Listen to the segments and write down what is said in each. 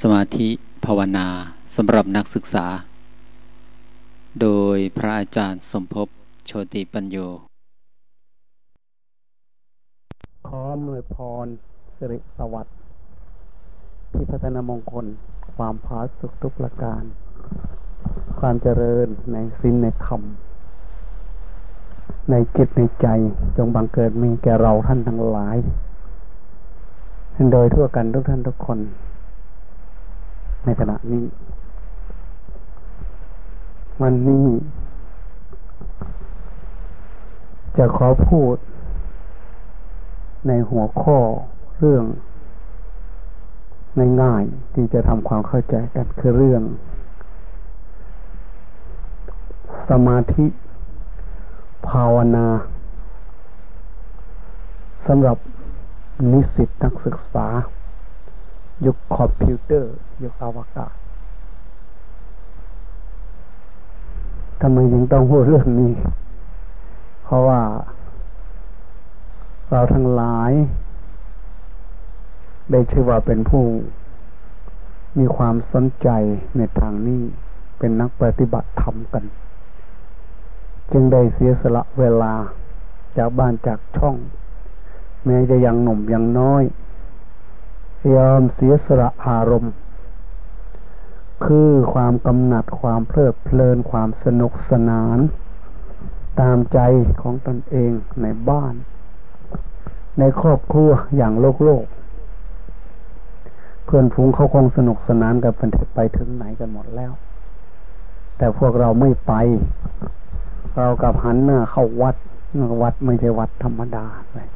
สมาธิภาวนาสำหรับนักศึกษา โดยพระอาจารย์สมภพโชติปัญโย ขออำนวยพรสิริสวัสดิ์ที่พัฒนามงคล ความพาสุขทุกประการ ความเจริญในสิ้นในธรรม ในจิตในใจจงบังเกิดมีแก่เราท่านทั้งหลาย โดยทั่วกันทุกท่านทุกคน ในขณะนี้ วันนี้ จะขอพูด ในหัวข้อเรื่องง่ายๆที่จะทำความเข้าใจกันคือเรื่อง สมาธิ ภาวนาสำหรับนิสิตนักศึกษา ยุคคอมพิวเตอร์ยุคอวกาศทำไมยังต้องพูดเรื่องนี้ เพราะว่า เราทั้งหลาย ได้ชื่อว่าเป็นผู้ มีความสนใจในทางนี้ เป็นนักปฏิบัติธรรมกัน จึงได้เสียสละเวลาจากบ้านจากช่อง แม้จะยังหนุ่มยังน้อย ยอมเสียสละอารมณ์ คือความกำหนัดความเพลิดเพลินความสนุกสนาน ตามใจของตนเองในบ้าน ในครอบครัวอย่างโลกโลก เพื่อนฟูงเขาคงสนุกสนานกันเป็นไปถึงไหนกันหมดแล้ว แต่พวกเราไม่ไป เรากับหันหน้าเข้าวัดวัดไม่ใช่วัดธรรมดาเลย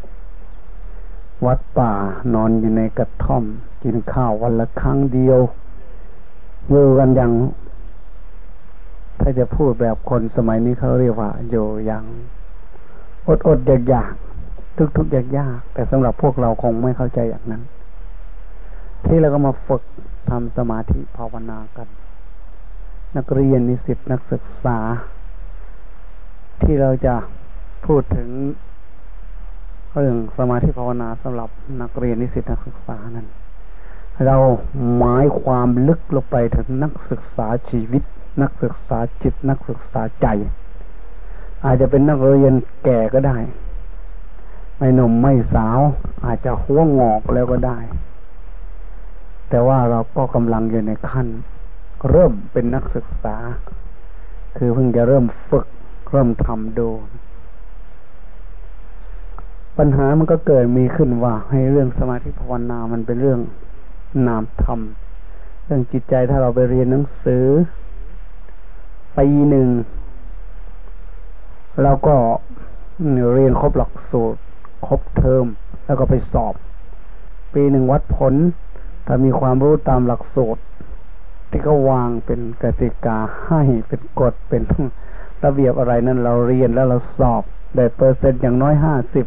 วัดป่านอนอยู่ในกระท่อม กินข้าววันละครั้งเดียวอยู่กันอย่าง ถ้าจะพูดแบบคนสมัยนี้เขาเรียกว่าอยู่อย่างอดอดอยากอยากทุกทุกอยากยากแต่สำหรับพวกเราคงไม่เข้าใจอย่างนั้น ที่เราก็มาฝึกทำสมาธิภาวนากัน นักเรียนนิสิตนักศึกษา ที่เราจะพูดถึง เรื่องสมาธิภาวนาสำหรับนักเรียนนิสิตนักศึกษานั้น เราหมายความลึกลงไปถึงนักศึกษาชีวิต นักศึกษาจิต นักศึกษาใจ อาจจะเป็นนักเรียนแก่ก็ได้ ไม่หนุ่มไม่สาว อาจจะหัวงอกแล้วก็ได้ แต่ว่าเราก็กำลังอยู่ในขั้น เริ่มเป็นนักศึกษา คือเพิ่งจะเริ่มฝึกเริ่มทำดู ปัญหามันก็เกิดมีขึ้นว่า ให้เรื่องสมาธิภาวนา มันเป็นเรื่องนามธรรม เรื่องจิตใจถ้าเราไปเรียนหนังสือปีหนึ่งเราก็เรียนครบหลักสูตร ครบเทอม แล้วก็ไปสอบ ปีหนึ่งวัดผล ถ้ามีความรู้ตามหลักสูตร ที่เขาวางเป็นกติกาให้เป็นกฎเป็นระเบียบอะไรนั้นเราเรียนแล้วเราสอบ ได้เปอร์เซ็นต์อย่างน้อยห้าสิบ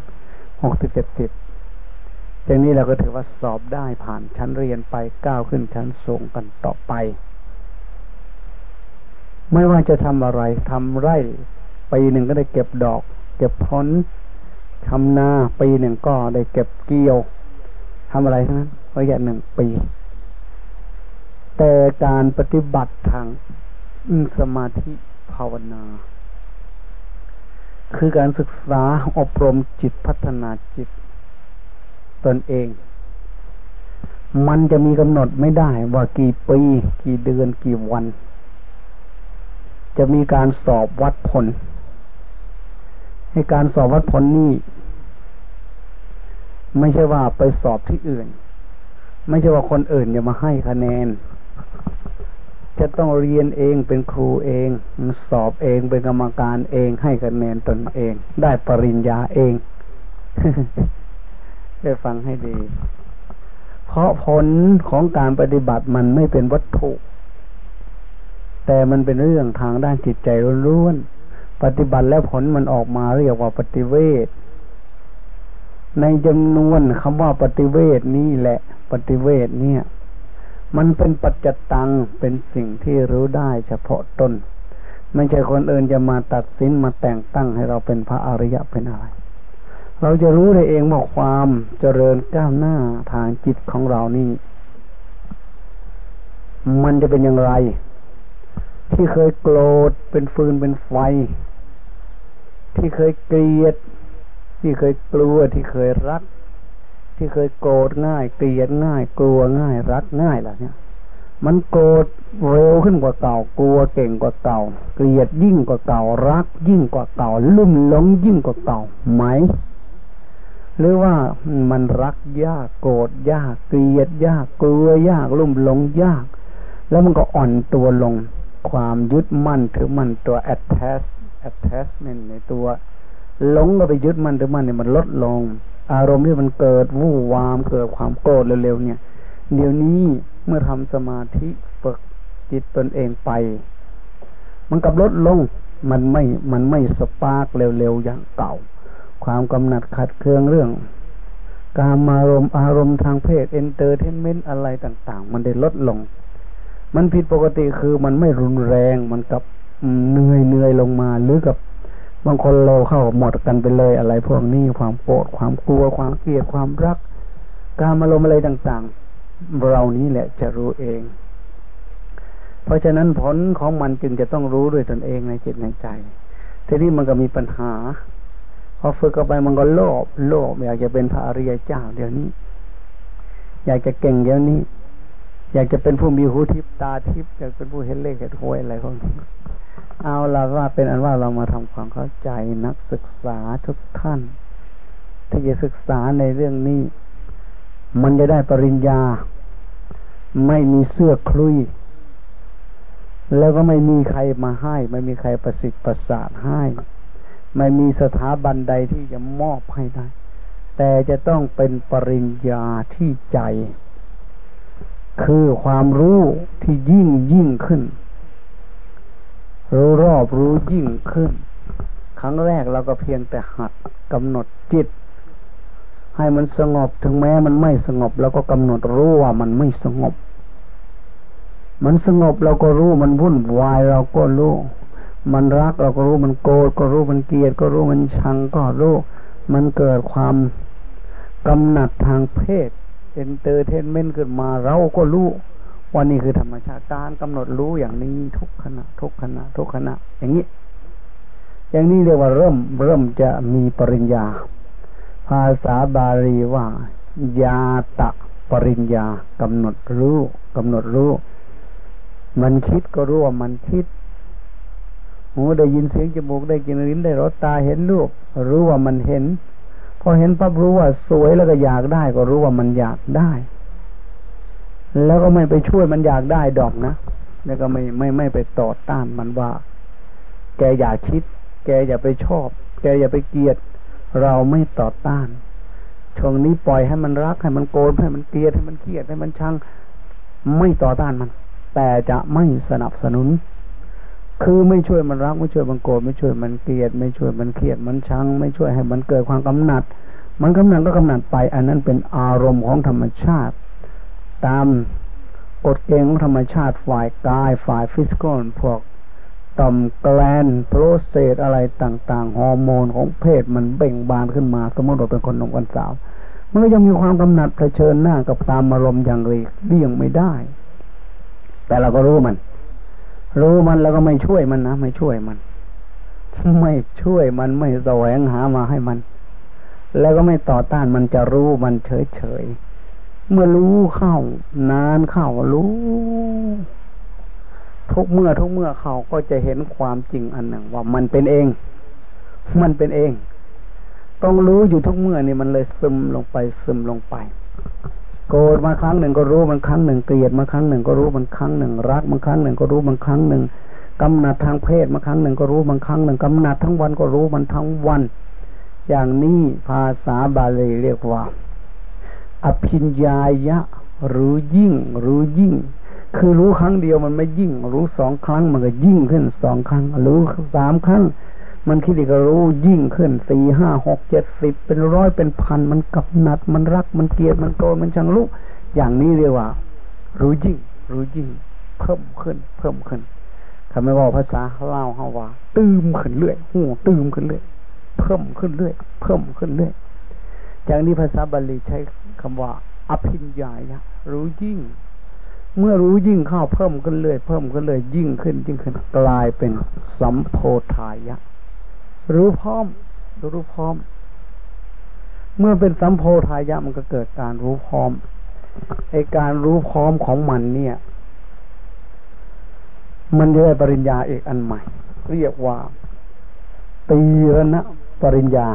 หกสิบเจ็ดสิบอย่างนี้เราก็ถือว่าสอบได้ผ่านชั้นเรียนไปก้าวขึ้นชั้นสูงกันต่อไป ไม่ว่าจะทำอะไรทำไร่ปีหนึ่งก็ได้เก็บดอก เก็บผลทำนาปีหนึ่งก็ได้เก็บเกี่ยวทำอะไรทั้งนั้นระยะหนึ่งปี แต่การปฏิบัติทางสมาธิภาวนา คือการศึกษาอบรมจิตพัฒนาจิต ตนเอง มันจะมีกำหนดไม่ได้ว่ากี่ปี กี่เดือนกี่วัน จะมีการสอบวัดผล ให้การสอบวัดผลนี่ไม่ใช่ว่าไปสอบที่อื่น ไม่ใช่ว่าคนอื่นจะมาให้คะแนน จะต้องเรียนเองเป็นครูเอง สอบเองเป็นกรรมการเองให้คะแนนตนเอง ได้ปริญญาเองได้ฟังให้ดี เพราะผลของการปฏิบัติมันไม่เป็นวัตถุ แต่มันเป็นเรื่องทางด้านจิตใจล้วนๆปฏิบัติแล้วผลมันออกมาเรียกว่าปฏิเวทในจำนวนคำว่าปฏิเวทนี่แหละ ปฏิเวทเนี่ย มันเป็นปัจจตังเป็นสิ่งที่รู้ได้เฉพาะตนไม่ใช่คนอื่นจะมาตัดสินมาแต่งตั้งให้เราเป็นพระอริยะเป็นอะไร เราจะรู้ได้เองว่าความเจริญก้าวหน้าทางจิตของเรานี่ มันจะเป็นอย่างไร ที่เคยโกรธเป็นฟืนเป็นไฟ ที่เคยเกลียด ที่เคยกลัวที่เคยรัก ที่เคยโกรธง่ายเกลียดง่าย กลัวง่ายรักง่ายล่ะเนี่ย มันโกรธเร็วขึ้นกว่าเก่ากลัวเก่งกว่าเก่า เกลียดยิ่งกว่าเก่ารัก ยิ่งกว่าเก่าลุ่มหลงยิ่งกว่าเก่าไหม หรือว่ามันรักยากโกรธยากเกลียดยากกลัวยากลุ่มหลงยาก แล้วมันก็อ่อนตัวลงความยึดมั่นถือมั่นตัว attach attachment ในตัวหลงก็ไปยึดมั่นถือมั่นเนี่ยมันลดลง อารมณ์ที่มันเกิดวู่วามเกิดความโกรธเร็วๆเนี่ย เดี๋ยวนี้เมื่อทำสมาธิฝึกจิตตนเองไป มันกลับลดลงมันไม่มันไม่ spark เร็วๆอย่างเก่า ความกำหนัดขัดเคืองเรื่อง กามารมณ์อารมณ์ทางเพศ entertainment อะไรต่าง ๆ มันได้ลดลง มันผิดปกติคือมันไม่รุนแรงมันกับเหนื่อยเหนื่อยลงมาหรือกับ บางคนเราเข้าหมดกันไปเลยอะไรพวกนี้ความโกรธความกลัวความเกลียดความรัก การอารมณ์อะไรต่างๆ เรานี้แหละจะรู้เอง เพราะฉะนั้นผลของมันจึงจะต้องรู้ด้วยตนเองในจิตในใจ ทีนี้มันก็มีปัญหา พอฝึกเข้าไปมันก็โลภโลภอยากจะเป็นพระอริยเจ้าเดี๋ยวนี้ อยากจะเก่งเดี๋ยวนี้ อยากจะเป็นผู้มีหูทิพตาทิพอยากเป็นผู้เห็นเลขเห็นหวยอะไรพวกนี้ เอาละว่าเป็นอันว่าเรามาทำความเข้าใจนักศึกษาทุกท่าน ที่จะศึกษาในเรื่องนี้ มันจะได้ปริญญา ไม่มีเสื้อคลุย แล้วก็ไม่มีใครมาให้ ไม่มีใครประสิทธิ์ประสาทให้ ไม่มีสถาบันใดที่จะมอบให้ได้ แต่จะต้องเป็นปริญญาที่ใจ คือความรู้ที่ยิ่งยิ่งขึ้น รู้รอบรู้ยิ่งขึ้น ครั้งแรกเราก็เพียงแต่หัดกำหนดจิต ให้มันสงบถึงแม้มันไม่สงบเราก็กำหนดรู้ว่ามันไม่สงบ มันสงบเราก็รู้มันวุ่นวายเราก็รู้มันรักเราก็รู้มันโกรธก็รู้มันเกลียดก็รู้มันชังก็รู้ มันเกิดความกำหนัดทางเพศ entertainment ขึ้นมาเราก็รู้ ว่านี่คือธรรมชาติการกำหนดรู้อย่างนี้ทุกขณะ ทุกขณะ ทุกขณะ อย่างนี้ อย่างนี้เรียกว่าเริ่มเริ่มจะมีปริญญา ภาษาบาลีว่ายาตะปริญญากำหนดรู้กำหนดรู้ มันคิดก็รู้ว่ามันคิดหูได้ยินเสียงจมูกได้กินลิ้นได้รสตาเห็นรูปรู้ว่ามันเห็นพอเห็นปั๊บรู้ว่าสวยแล้วก็อยากได้ ก็รู้ว่ามันอยากได้ แล้วก็ไม่ไปช่วยมันอยากได้ดอกนะ แล้วก็ไม่ไม่ไม่ไปต่อต้านมันว่า แกอย่าคิด แกอย่าไปชอบ แกอย่าไปเกลียด เราไม่ต่อต้านช่วงนี้ปล่อยให้มันรักให้มันโกรธให้มันเกลียดให้มันเครียดให้มันชังไม่ต่อต้านมัน แต่จะไม่สนับสนุน คือไม่ช่วยมันรักไม่ช่วยมันโกรธไม่ช่วยมันเกลียด ไม่ช่วยมันเครียดมันชัง ไม่ช่วยให้มันเกิดความกำหนัด มันกำหนัดก็กำหนัดไป อันนั้นเป็นอารมณ์ของธรรมชาติ ตามกฎเกณฑ์ของธรรมชาติฝ่ายกายฝ่าย physical พวกต่อม gland prostate อะไรต่างๆ ฮอร์โมนของเพศมันเบ่งบานขึ้นมา สมมติเราเป็นคนหนุ่มคนสาว มันก็ยังมีความกำหนัดเผชิญหน้ากับตามอารมณ์อย่างหลีกเลี่ยงไม่ได้ แต่เราก็รู้มัน รู้มันแล้วก็ไม่ช่วยมันนะ ไม่ช่วยมัน ไม่ช่วยมันไม่แสวงหามาให้มัน แล้วก็ไม่ต่อต้านมันจะรู้มันเฉยๆ เมื่อรู้เข้า นานเข้ารู้ ทุกเมื่อทุกเมื่อเขาก็จะเห็นความจริงอันหนึ่ง ว่ามันเป็นเอง มันเป็นเอง ต้องรู้อยู่ทุกเมื่อนี่มันเลยซึมลงไปซึมลงไปโกรธมาครั้งหนึ่งก็รู้มันครั้งหนึ่งเกลียดมาครั้งหนึ่งก็รู้มันครั้งหนึ่งรักมาครั้งหนึ่งก็รู้มันครั้งหนึ่งกำหนัดทางเพศมาครั้งหนึ่งก็รู้มันครั้งหนึ่งกำหนัดทั้งวันก็รู้มันทั้งวัน อย่างนี้ภาษาบาลีเรียกว่า อภิญญายะรู้ยิ่งรู้ยิ่ง คือรู้ครั้งเดียวมันไม่ยิ่ง รู้สองครั้งมันก็ยิ่งขึ้นสองครั้ง รู้สามครั้ง มันคิดอีกรู้ยิ่งขึ้นสี่ห้าหกเจ็ดสิบเป็นร้อยเป็นพันมันกับหนัดมันรักมันเกลียดมันโกรธมันชังลุกอย่างนี้เรียกว่า รู้ยิ่ง รู้ยิ่ง เพิ่มขึ้น เพิ่มขึ้นคำไม่ว่าภาษาเล่าเขาว่า ตื้มขึ้นเรื่อยหูตื้มขึ้นเรื่อยเพิ่มขึ้นเรื่อยเพิ่มขึ้นเรื่อยอย่างนี้ภาษาบาลีใช้ คำว่า อภิญญารู้ยิ่ง เมื่อรู้ยิ่งเข้าเพิ่มขึ้นเรื่อยเพิ่มขึ้นเรื่อยยิ่งขึ้นยิ่งขึ้นกลายเป็นสัมโพธายะ รู้พร้อม รู้พร้อม เมื่อเป็นสัมโพธายะมันก็เกิดการรู้พร้อมไอการรู้พร้อมของมันเนี่ย มันจะได้ปริญญาเอกอันใหม่ เรียกว่าตีรณะปริญญา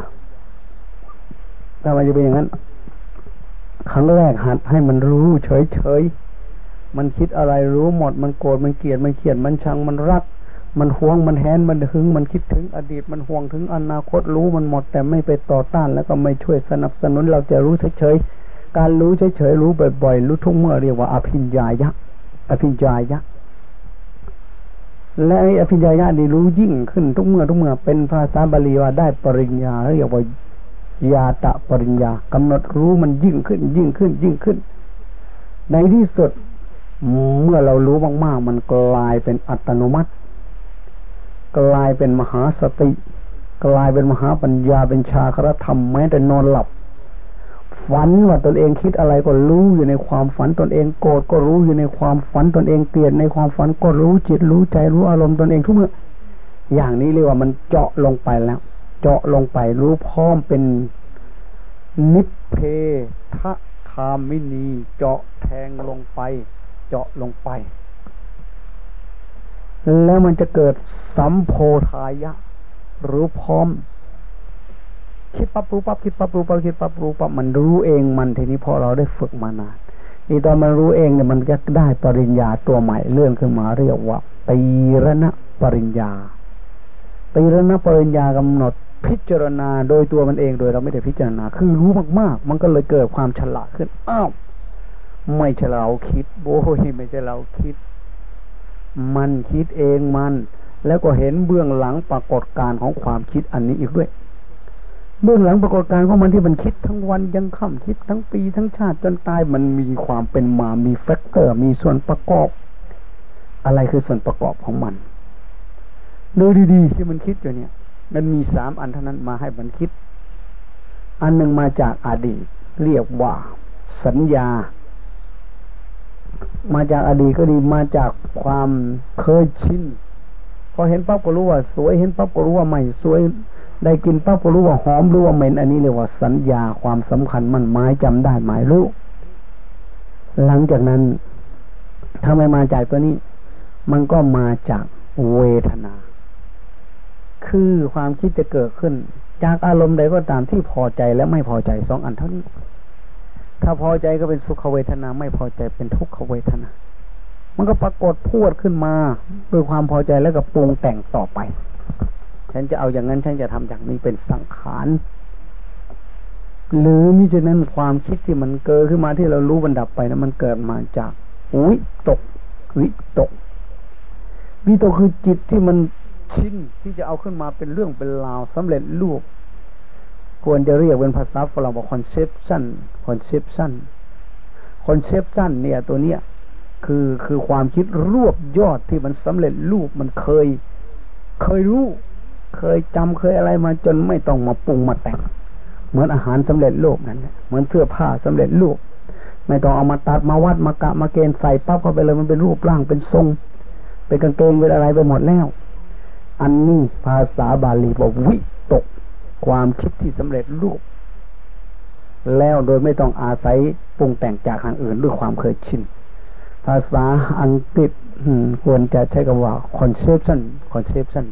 ทำไมจะเป็นอย่างนั้น ครั้งแรกหัดให้มันรู้เฉยๆ มันคิดอะไรรู้หมด มันโกรธ มันเกลียด มันเขียดมันชัง มันรัก มันห่วง มันแหน มันหึง มันคิดถึงอดีต มันห่วงถึงอนาคตรู้มันหมด แต่ไม่ไปต่อต้านแล้วก็ไม่ช่วยสนับสนุน เราจะรู้เฉยๆ การรู้เฉยๆ รู้บ่อยๆ รู้ทุกเมื่อเรียกว่าอภิญญายะ อภิญญายะ และอภิญญายะนี่รู้ยิ่งขึ้นทุกเมื่อทุกเมื่อ เป็นภาษาบาลีว่าได้ปริญญาเรียกว่า ยาตะปริญญากำหนดรู้มันยิ่งขึ้น ยิ่งขึ้น ยิ่งขึ้น ในที่สุดเมื่อเรารู้มากๆ มันกลายเป็นอัตโนมัติ กลายเป็นมหาสติ กลายเป็นมหาปัญญาเป็นชาครธรรมแม้แต่นอนหลับ ฝันว่าตนเองคิดอะไรก็รู้อยู่ในความฝันตนเองโกรธก็รู้อยู่ในความฝันตนเองเกลียดในความฝันก็รู้จิตรู้ใจรู้อารมณ์ตนเองทุกเมื่ออย่างนี้เรียกว่ามันเจาะลงไปแล้ว เจาะลงไปรู้พร้อมเป็นนิเพทะคามินีเจาะแทงลงไป เจาะลงไป แล้วมันจะเกิดสัมโพธายะ รู้พร้อม คิดปั๊บรู้ปั๊บคิดปั๊บรู้ปั๊บคิดปั๊บรู้ปั๊บมันรู้เองมันทีนี้พอเราได้ฝึกมานานนี่ตอนมันรู้เองเนี่ยมันจะได้ปริญญาตัวใหม่เลื่อนขึ้นมาเรียกว่าตีระณะปริญญาตีระณะปริญญากำหนด พิจารณาโดยตัวมันเองโดยเราไม่ได้พิจารณา คือรู้มากๆ มันก็เลยเกิดความฉลาดขึ้นอ้าวไม่ใช่เราคิดโว้ยไม่ใช่เราคิด มันคิดเองมัน แล้วก็เห็นเบื้องหลังปรากฏการของความคิดอันนี้อีกด้วย เบื้องหลังปรากฏการของมันที่มันคิดทั้งวันยังค่ำคิดทั้งปีทั้งชาติจนตายมันมีความเป็นมา มี factor มีส่วนประกอบ อะไรคือส่วนประกอบของมันดูดีๆที่มันคิดอยู่เนี่ย มันมีสามอันเท่านั้นมาให้มันคิด อันหนึ่งมาจากอดีต เรียกว่าสัญญา มาจากอดีตก็ดีมาจากความเคยชินพอเห็นปั๊บก็รู้ว่า สวยเห็นปั๊บก็รู้ว่าไม่สวยได้กินปั๊บก็รู้ว่าหอมรู้ว่าเหม็นอันนี้เรียกว่าสัญญาความสำคัญมันหมายจำได้หมายรู้หลังจากนั้นถ้าไม่มาจากตัวนี้ มันก็มาจากเวทนา คือความคิดจะเกิดขึ้น จากอารมณ์ใดก็ตามที่พอใจและไม่พอใจสองอันเท่านี้ถ้าพอใจก็เป็นสุขเวทนา ไม่พอใจเป็นทุกขเวทนา มันก็ปรากฏพูดขึ้นมาด้วยความพอใจแล้วก็ปรุงแต่งต่อไป ฉันจะเอาอย่างนั้นฉันจะทำอย่างนี้เป็นสังขารหรือมิฉะนั้นความคิดที่มันเกิดขึ้นมาที่เรารู้บรรดับไปนะมันเกิดมาจากวิตกวิตกวิตกคือจิตที่มัน ชิ้นที่จะเอาขึ้นมาเป็นเรื่องเป็นราวสำเร็จรูปควรจะเรียกเป็นภาษาฝรั่งว่า conception conception conception เนี่ยตัวเนี้ยคือคือความคิดรวบยอดที่มันสำเร็จรูปมันเคย เคยรู้ เคยจำเคยอะไรมาจนไม่ต้องมาปรุงมาแต่ง เหมือนอาหารสำเร็จรูปนั่นแหละเหมือนเสื้อผ้าสำเร็จรูป ไม่ต้องเอามาตัดมาวัดมากะมาเกณฑ์ใส่ปั๊บเข้าไปเลยมันเป็นรูปร่างเป็นทรง เป็นกางเกงเป็นอะไรไปหมดแล้ว อันนี้ภาษาบาลีบอกวิตก ความคิดที่สำเร็จรูป แล้วโดยไม่ต้องอาศัยปรุงแต่งจากทางอื่นด้วยความเคยชิน ภาษาอังกฤษควรจะใช้คำว่า conception conception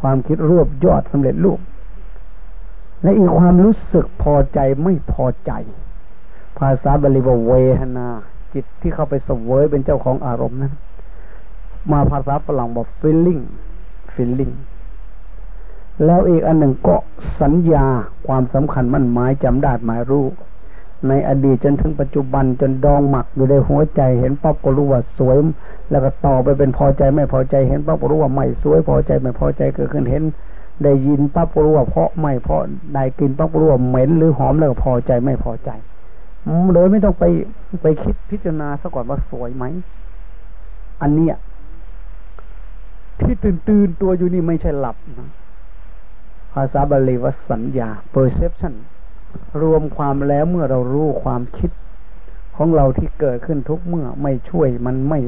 ความคิดรวบยอดสำเร็จรูป และอีกความรู้สึกพอใจไม่พอใจ ภาษาบาลีว่าเวทนา จิตที่เข้าไปสวยเป็นเจ้าของอารมณ์นั้น มาภาษาฝรั่งบอก feeling feeling แล้วอีกอันหนึ่งก็สัญญาความสำคัญมั่นหมายจำได้หมายรู้ ในอดีตจนถึงปัจจุบันจนดองหมักอยู่ในหัวใจเห็นปั๊บก็รู้ว่าสวย แล้วก็ต่อไปเป็นพอใจไม่พอใจเห็นปั๊บก็รู้ว่าไม่สวยพอใจไม่พอใจเกิดขึ้นเห็น ได้ยินปั๊บก็รู้ว่าเพราะไม่เพราะได้กินปั๊บก็รู้ว่าเหม็นหรือหอมแล้วก็พอใจไม่พอใจโดยไม่ต้องไปไปคิดพิจารณาซะก่อนว่าสวยไหมอันเนี้ย ที่ตื่นตื่นตัวอยู่นี่ไม่ใช่หลับนะภาษาบาลีว่าสัญญา perception รวมความแล้วเมื่อเรารู้ความคิด ของเราที่เกิดขึ้นทุกเมื่อไม่ช่วยมันไม่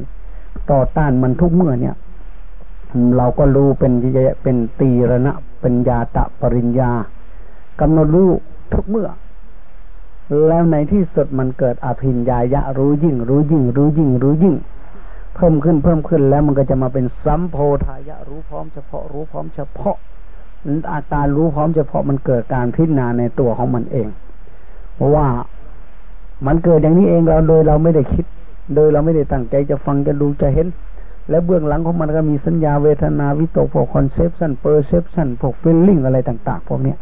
ต่อต้านมันทุกเมื่อเนี่ย เราก็รู้เป็นเป็นตีระนะเป็นยาตะปริญญากำหนดรู้ทุกเมื่อ แล้วในที่สุดมันเกิดอภิญญายะรู้ยิ่ง รู้ยิ่ง รู้ยิ่งรู้ยิ่ง เพิ่มขึ้นเพิ่มขึ้นแล้วมันก็จะมาเป็นสัมโพธายะรู้พร้อมเฉพาะรู้พร้อมเฉพาะอาการรู้พร้อมเฉพาะมันเกิดการพิจารณาในตัวของมันเอง เพราะว่ามันเกิดอย่างนี้เองเราโดยเราไม่ได้คิด โดยเราไม่ได้ตั้งใจจะฟังจะดูจะเห็น และเบื้องหลังของมันก็มีสัญญาเวทนาวิตกพวก conception perception พวก feeling อะไรต่าง ๆ พวกนี้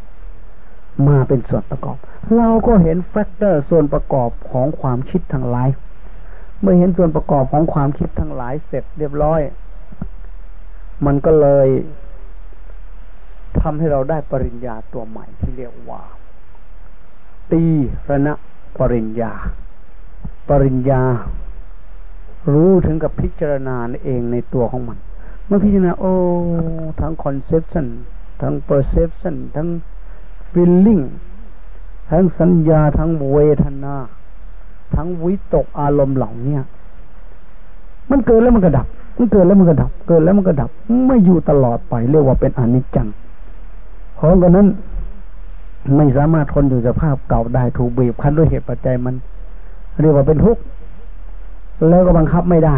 มาเป็นส่วนประกอบ เราก็เห็น factor ส่วนประกอบของความคิดทั้งหลาย เมื่อเห็นส่วนประกอบของความคิดทั้งหลายเสร็จเรียบร้อย มันก็เลยทำให้เราได้ปริญญาตัวใหม่ที่เรียกว่า ตีระณะปริญญา ปริญญา รู้ถึงกับพิจารณาเองในตัวของมัน เมื่อพิจารณาโอ้ทั้ง conception ทั้ง perception ทั้ง feeling ทั้งสัญญาทั้งเวทนา ทั้งวิตกอารมณ์เหล่านี้มันเกิดแล้วมันก็ดับ มันเกิดแล้วมันก็ดับ เกิดแล้วมันก็ดับ ไม่อยู่ตลอดไปเรียกว่าเป็นอนิจจัง เพราะฉะนั้นไม่สามารถทนอยู่สภาพเก่าได้ถูกบีบคั้นด้วยเหตุปัจจัยมัน เรียกว่าเป็นทุกข์แล้วก็บังคับไม่ได้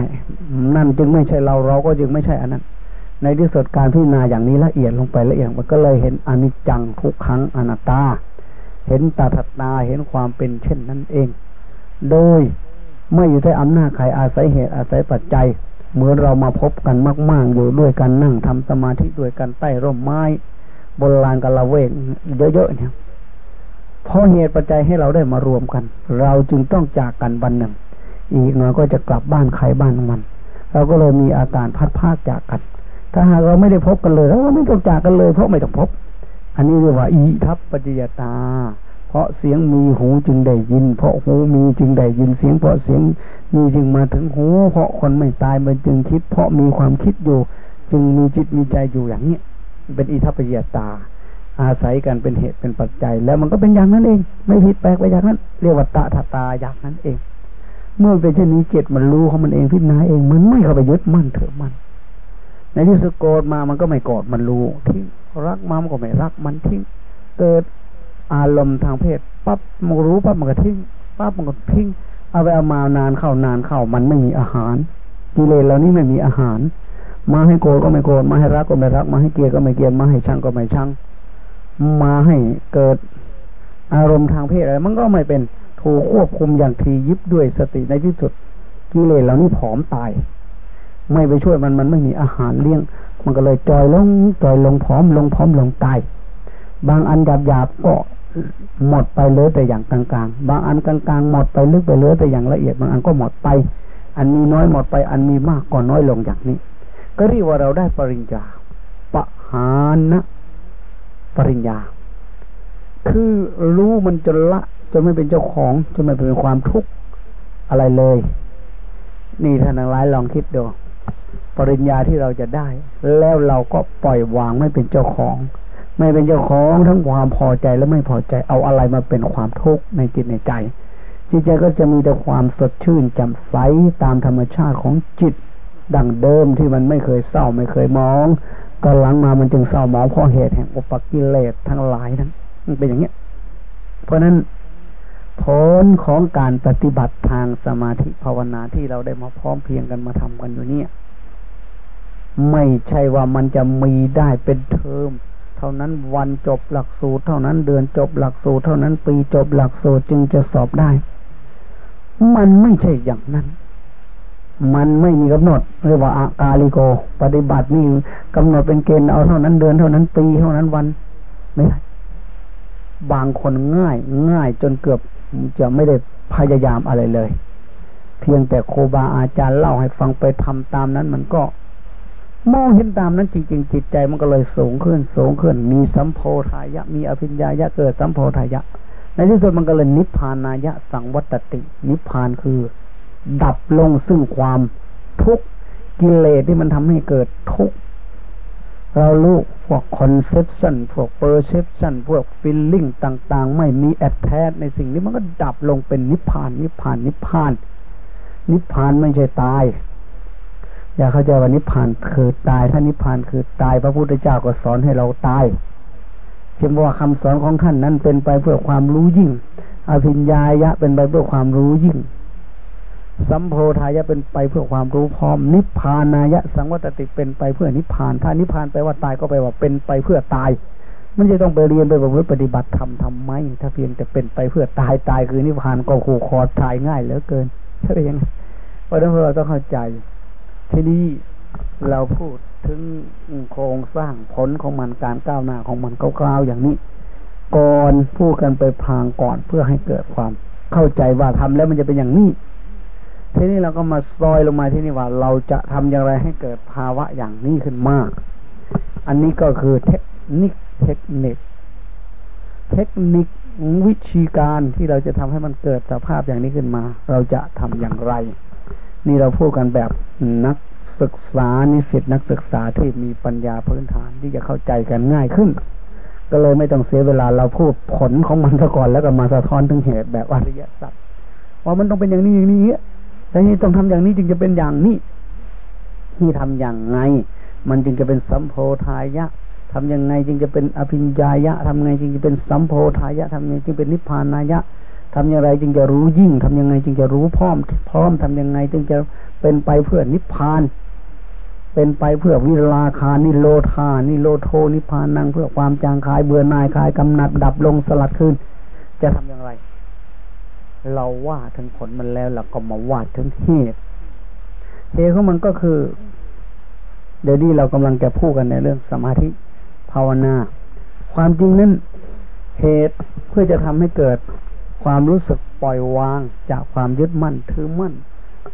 นั่นจึงไม่ใช่เราเราก็จึงไม่ใช่อันนั้น ในที่สุดการพิจารณาอย่างนี้ละเอียดลงไปละเอียดมันก็เลยเห็นอนิจจังทุกครั้งอนัตตา เห็นตาถัดตาเห็นความเป็นเช่นนั้นเอง โดยไม่อยู่ใต้อำนาจใครอาศัยเหตุอาศัยปัจจัย เหมือนเรามาพบกันมาก ๆ อยู่ด้วยกันนั่งทำสมาธิด้วยกันใต้ร่มไม้บนลานกละเวกเยอะๆเนี่ยเพราะเหตุปัจจัยให้เราได้มารวมกัน เราจึงต้องจากกันวันหนึ่ง อีกหน่อยก็จะกลับบ้านใครบ้านมัน เราก็เลยมีอาการพัดพากจากกัน ถ้าหากเราไม่ได้พบกันเลยเราก็ไม่ต้องจากกันเลย เพราะไม่ต้องพบ อันนี้เรียกว่าอีทัพปัจจยตา เพราะเสียงมีหูจึงได้ยิน เพราะหูมีจึงได้ยินเสียง เพราะเสียงมีจึงมาถึงหู เพราะคนไม่ตายมันจึงคิด เพราะมีความคิดอยู่ จึงมีจิตมีใจอยู่อย่างนี้เป็นอิทัปปยตา อาศัยกันเป็นเหตุเป็นปัจจัย แล้วมันก็เป็นอย่างนั้นเอง ไม่ผิดแปลกไปอย่างนั้น เรียกว่าตาทตาอย่างนั้นเอง เมื่อเป็นเช่นนี้เจตมันรู้ของมันเองพิจารณาเองมันไม่เข้าไปยึดมั่นเถอะมันในที่สุดโกรธมามันก็ไม่โกรธมันรู้ทิ้งรักมามันก็ไม่รักมันทิ้งเกิด อารมณ์ทางเพศปั๊บมันรู้ปั๊บมันก็ทิ้งปั๊บมันก็ทิ้งเอาไปเอามานานเข้านานเข้ามันไม่มีอาหาร กิเลสเหล่านี้ไม่มีอาหาร มาให้โกรธก็ไม่โกรธมาให้รักก็ไม่รัก มาให้เกลียดก็ไม่เกลียดมาให้ชังก็ไม่ชังมาให้เกิดอารมณ์ทางเพศอะไรมันก็ไม่เป็นถูกควบคุมอย่างทียิบด้วยสติในที่สุดกิเลสเหล่านี้ผอมตาย ไม่ไปช่วยมันมันไม่มีอาหารเลี้ยง มันก็เลยจอยลงจอยลงผอมลงผอมลงตายบางอันหยาบหยาบก็ หมดไปเลยแต่อย่างกลางๆ บางอันกลางๆ หมดไปลึกไปเลยแต่อย่างละเอียดบางอันก็หมดไป อันมีน้อยหมดไป อันมีมากก็น้อยลงอย่างนี้ ก็เรียกว่าเราได้ปริญญาปหานะปริญญา คือรู้มันจนละจนไม่เป็นเจ้าของจนไม่เป็นความทุกข์อะไรเลย นี่ท่านทั้งหลายลองคิดดูปริญญาที่เราจะได้ แล้วเราก็ปล่อยวางไม่เป็นเจ้าของ ไม่เป็นเจ้าของทั้งความพอใจและไม่พอใจเอาอะไรมาเป็นความทุกข์ในจิตในใจ จิตใจก็จะมีแต่ความสดชื่นแจ่มใสตามธรรมชาติของจิตดังเดิมที่มันไม่เคยเศร้าไม่เคยมองตอนหลังมามันจึงเศร้ามองเพราะเหตุแห่งอุปกิเลสทั้งหลายนั้นมันเป็นอย่างเนี้ย เพราะนั้นผลของการปฏิบัติทางสมาธิภาวนาที่เราได้มาพร้อมเพียงกันมาทำกันอยู่เนี่ย ไม่ใช่ว่ามันจะมีได้เป็นเทอม ท่านั้นวันจบหลักสูตร เท่านั้นเดือนจบหลักสูตร เท่านั้นปีจบหลักสูตรจึงจะสอบได้ มันไม่ใช่อย่างนั้น มันไม่มีกำหนดเรียกว่าอากาลิโก ปฏิบัตินี่กำหนดเป็นเกณฑ์เอาเท่านั้นเดือนเท่านั้นปีเท่านั้นวันไม่ได้บางคนง่ายง่ายจนเกือบจะไม่ได้พยายามอะไรเลย เพียงแต่ครูบาอาจารย์เล่าให้ฟังไปทำตามนั้นมันก็ มองเห็นตามนั้นจริงๆจิตใจมันก็เลยสูงขึ้นสูงขึ้น มีสัมโพธายะ มีอภิญญายะเกิดสัมโพธายะ ในที่สุดมันก็เลยนิพพานายะ สังวัตตติ นิพพานคือ ดับลงซึ่งความทุกข์กิเลสที่มันทำให้เกิดทุกข์เรารู้พวก conception พวก perception พวก feeling ต่าง ๆ ไม่มีแอดแทสในสิ่งนี้มันก็ดับลงเป็นนิพพาน นิพพาน นิพพาน นิพพานไม่ใช่ตาย อย่าเข้าใจว่านิพพานคือตายถ้านิพพานคือตายพระพุทธเจ้าก็สอนให้เราตายเช่นว่าคำสอนของท่านนั้นเป็นไปเพื่อความรู้ยิ่ง อภิญญายะเป็นไปเพื่อความรู้ยิ่ง สัมโพธายะเป็นไปเพื่อความรู้พร้อม นิพพานายะ สังวัตติเป็นไปเพื่อนิพพาน ถ้านิพพานแปลว่าตายก็แปลว่าเป็นไปเพื่อตาย มันจะต้องไปเรียนไปประพฤติปฏิบัติทำทำไม ถ้าเพียงแต่เป็นไปเพื่อตายตายคือนิพพานก็ขู่คอตายง่ายเหลือเกินใช่ไหมยังเพราะฉะนั้นเราต้องเข้าใจ ทีนี้เราพูดถึงโครงสร้างผลของมันการก้าวหน้าของมันคร่าวๆอย่างนี้ ก่อนพูดกันไปพางก่อนเพื่อให้เกิดความเข้าใจว่าทำแล้วมันจะเป็นอย่างนี้ ทีนี้เราก็มาซอยลงมาที่นี่ว่า เราจะทำอย่างไรให้เกิดภาวะอย่างนี้ขึ้นมาก อันนี้ก็คือเทคนิคเทคนิค เทคนิควิธีการที่เราจะทำให้มันเกิดสภาพอย่างนี้ขึ้นมา เราจะทำอย่างไร นี่เราพูดกันแบบนักศึกษานิสิตนักศึกษาที่มีปัญญาพื้นฐานที่จะเข้าใจกันง่ายขึ้น ก็เลยไม่ต้องเสียเวลาเราพูดผลของมันซะก่อนแล้วก็มาสะท้อนถึงเหตุแบบอริยสัจว่ามันต้องเป็นอย่างนี้อย่างนี้แต่นี่ต้องทำอย่างนี้จึงจะเป็นอย่างนี้ที่ทำอย่างไง มันจึงจะเป็นสัมโพธายะทำยังไงจึงจะเป็นอภิญญายะทำไงจึงจะเป็นสัมโพธายะทำยังไงจึงเป็นนิพพานายะ ทำอย่างไรจึงจะรู้ยิ่งทำยังไงจึงจะรู้พร้อม พร้อมทำยังไง จึงจะเป็นไปเพื่อนิพพาน เป็นไปเพื่อวิราคานิโรธานิโรโทนิพพานังเพื่อความจางคายเบื่อหน่ายคายกำหนัดดับลงสลัดคืนจะทำอย่างไร เราว่าถึงผลมันแล้วเราก็มาว่าถึงเหตุเหตุของมันก็คือ เดี๋ยวนี้เรากำลังจะพูดกันในเรื่องสมาธิภาวนา ความจริงนั้นเหตุเพื่อจะทำให้เกิด ความรู้สึกปล่อยวางจากความยึดมั่นถือมั่น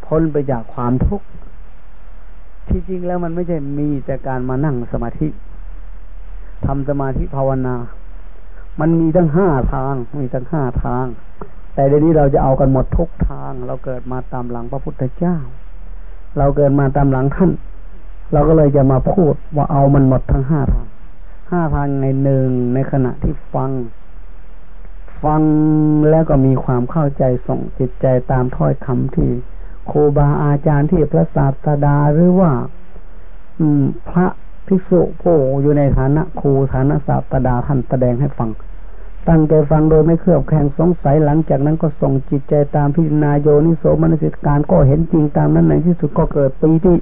พ้นไปจากความทุกข์ที่จริงแล้วมันไม่ใช่มีแต่การมานั่งสมาธิทำสมาธิภาวนา มันมีทั้งห้าทาง มีทั้งห้าทาง แต่เดี๋ยวนี้เราจะเอากันหมดทุกทาง เราเกิดมาตามหลังพระพุทธเจ้า เราเกิดมาตามหลังท่าน เราก็เลยจะมาพูดว่าเอามันหมดทั้งห้าทาง ห้าทางในหนึ่งในขณะที่ฟัง ฟังแล้วก็มีความเข้าใจส่งจิตใจตามถ้อยคำที่ครูบาอาจารย์ที่พระศาสดาหรือว่า อืม พระภิกษุผู้อยู่ในฐานะครูฐานะศาสดาท่านแสดงให้ฟัง ตั้งใจฟังโดยไม่เครือบแคลงสงสัยหลังจากนั้นก็ส่งจิตใจตามพิจารณาโยนิโสมนสิการก็เห็นจริงตามนั้นในที่สุดก็เกิดปีที่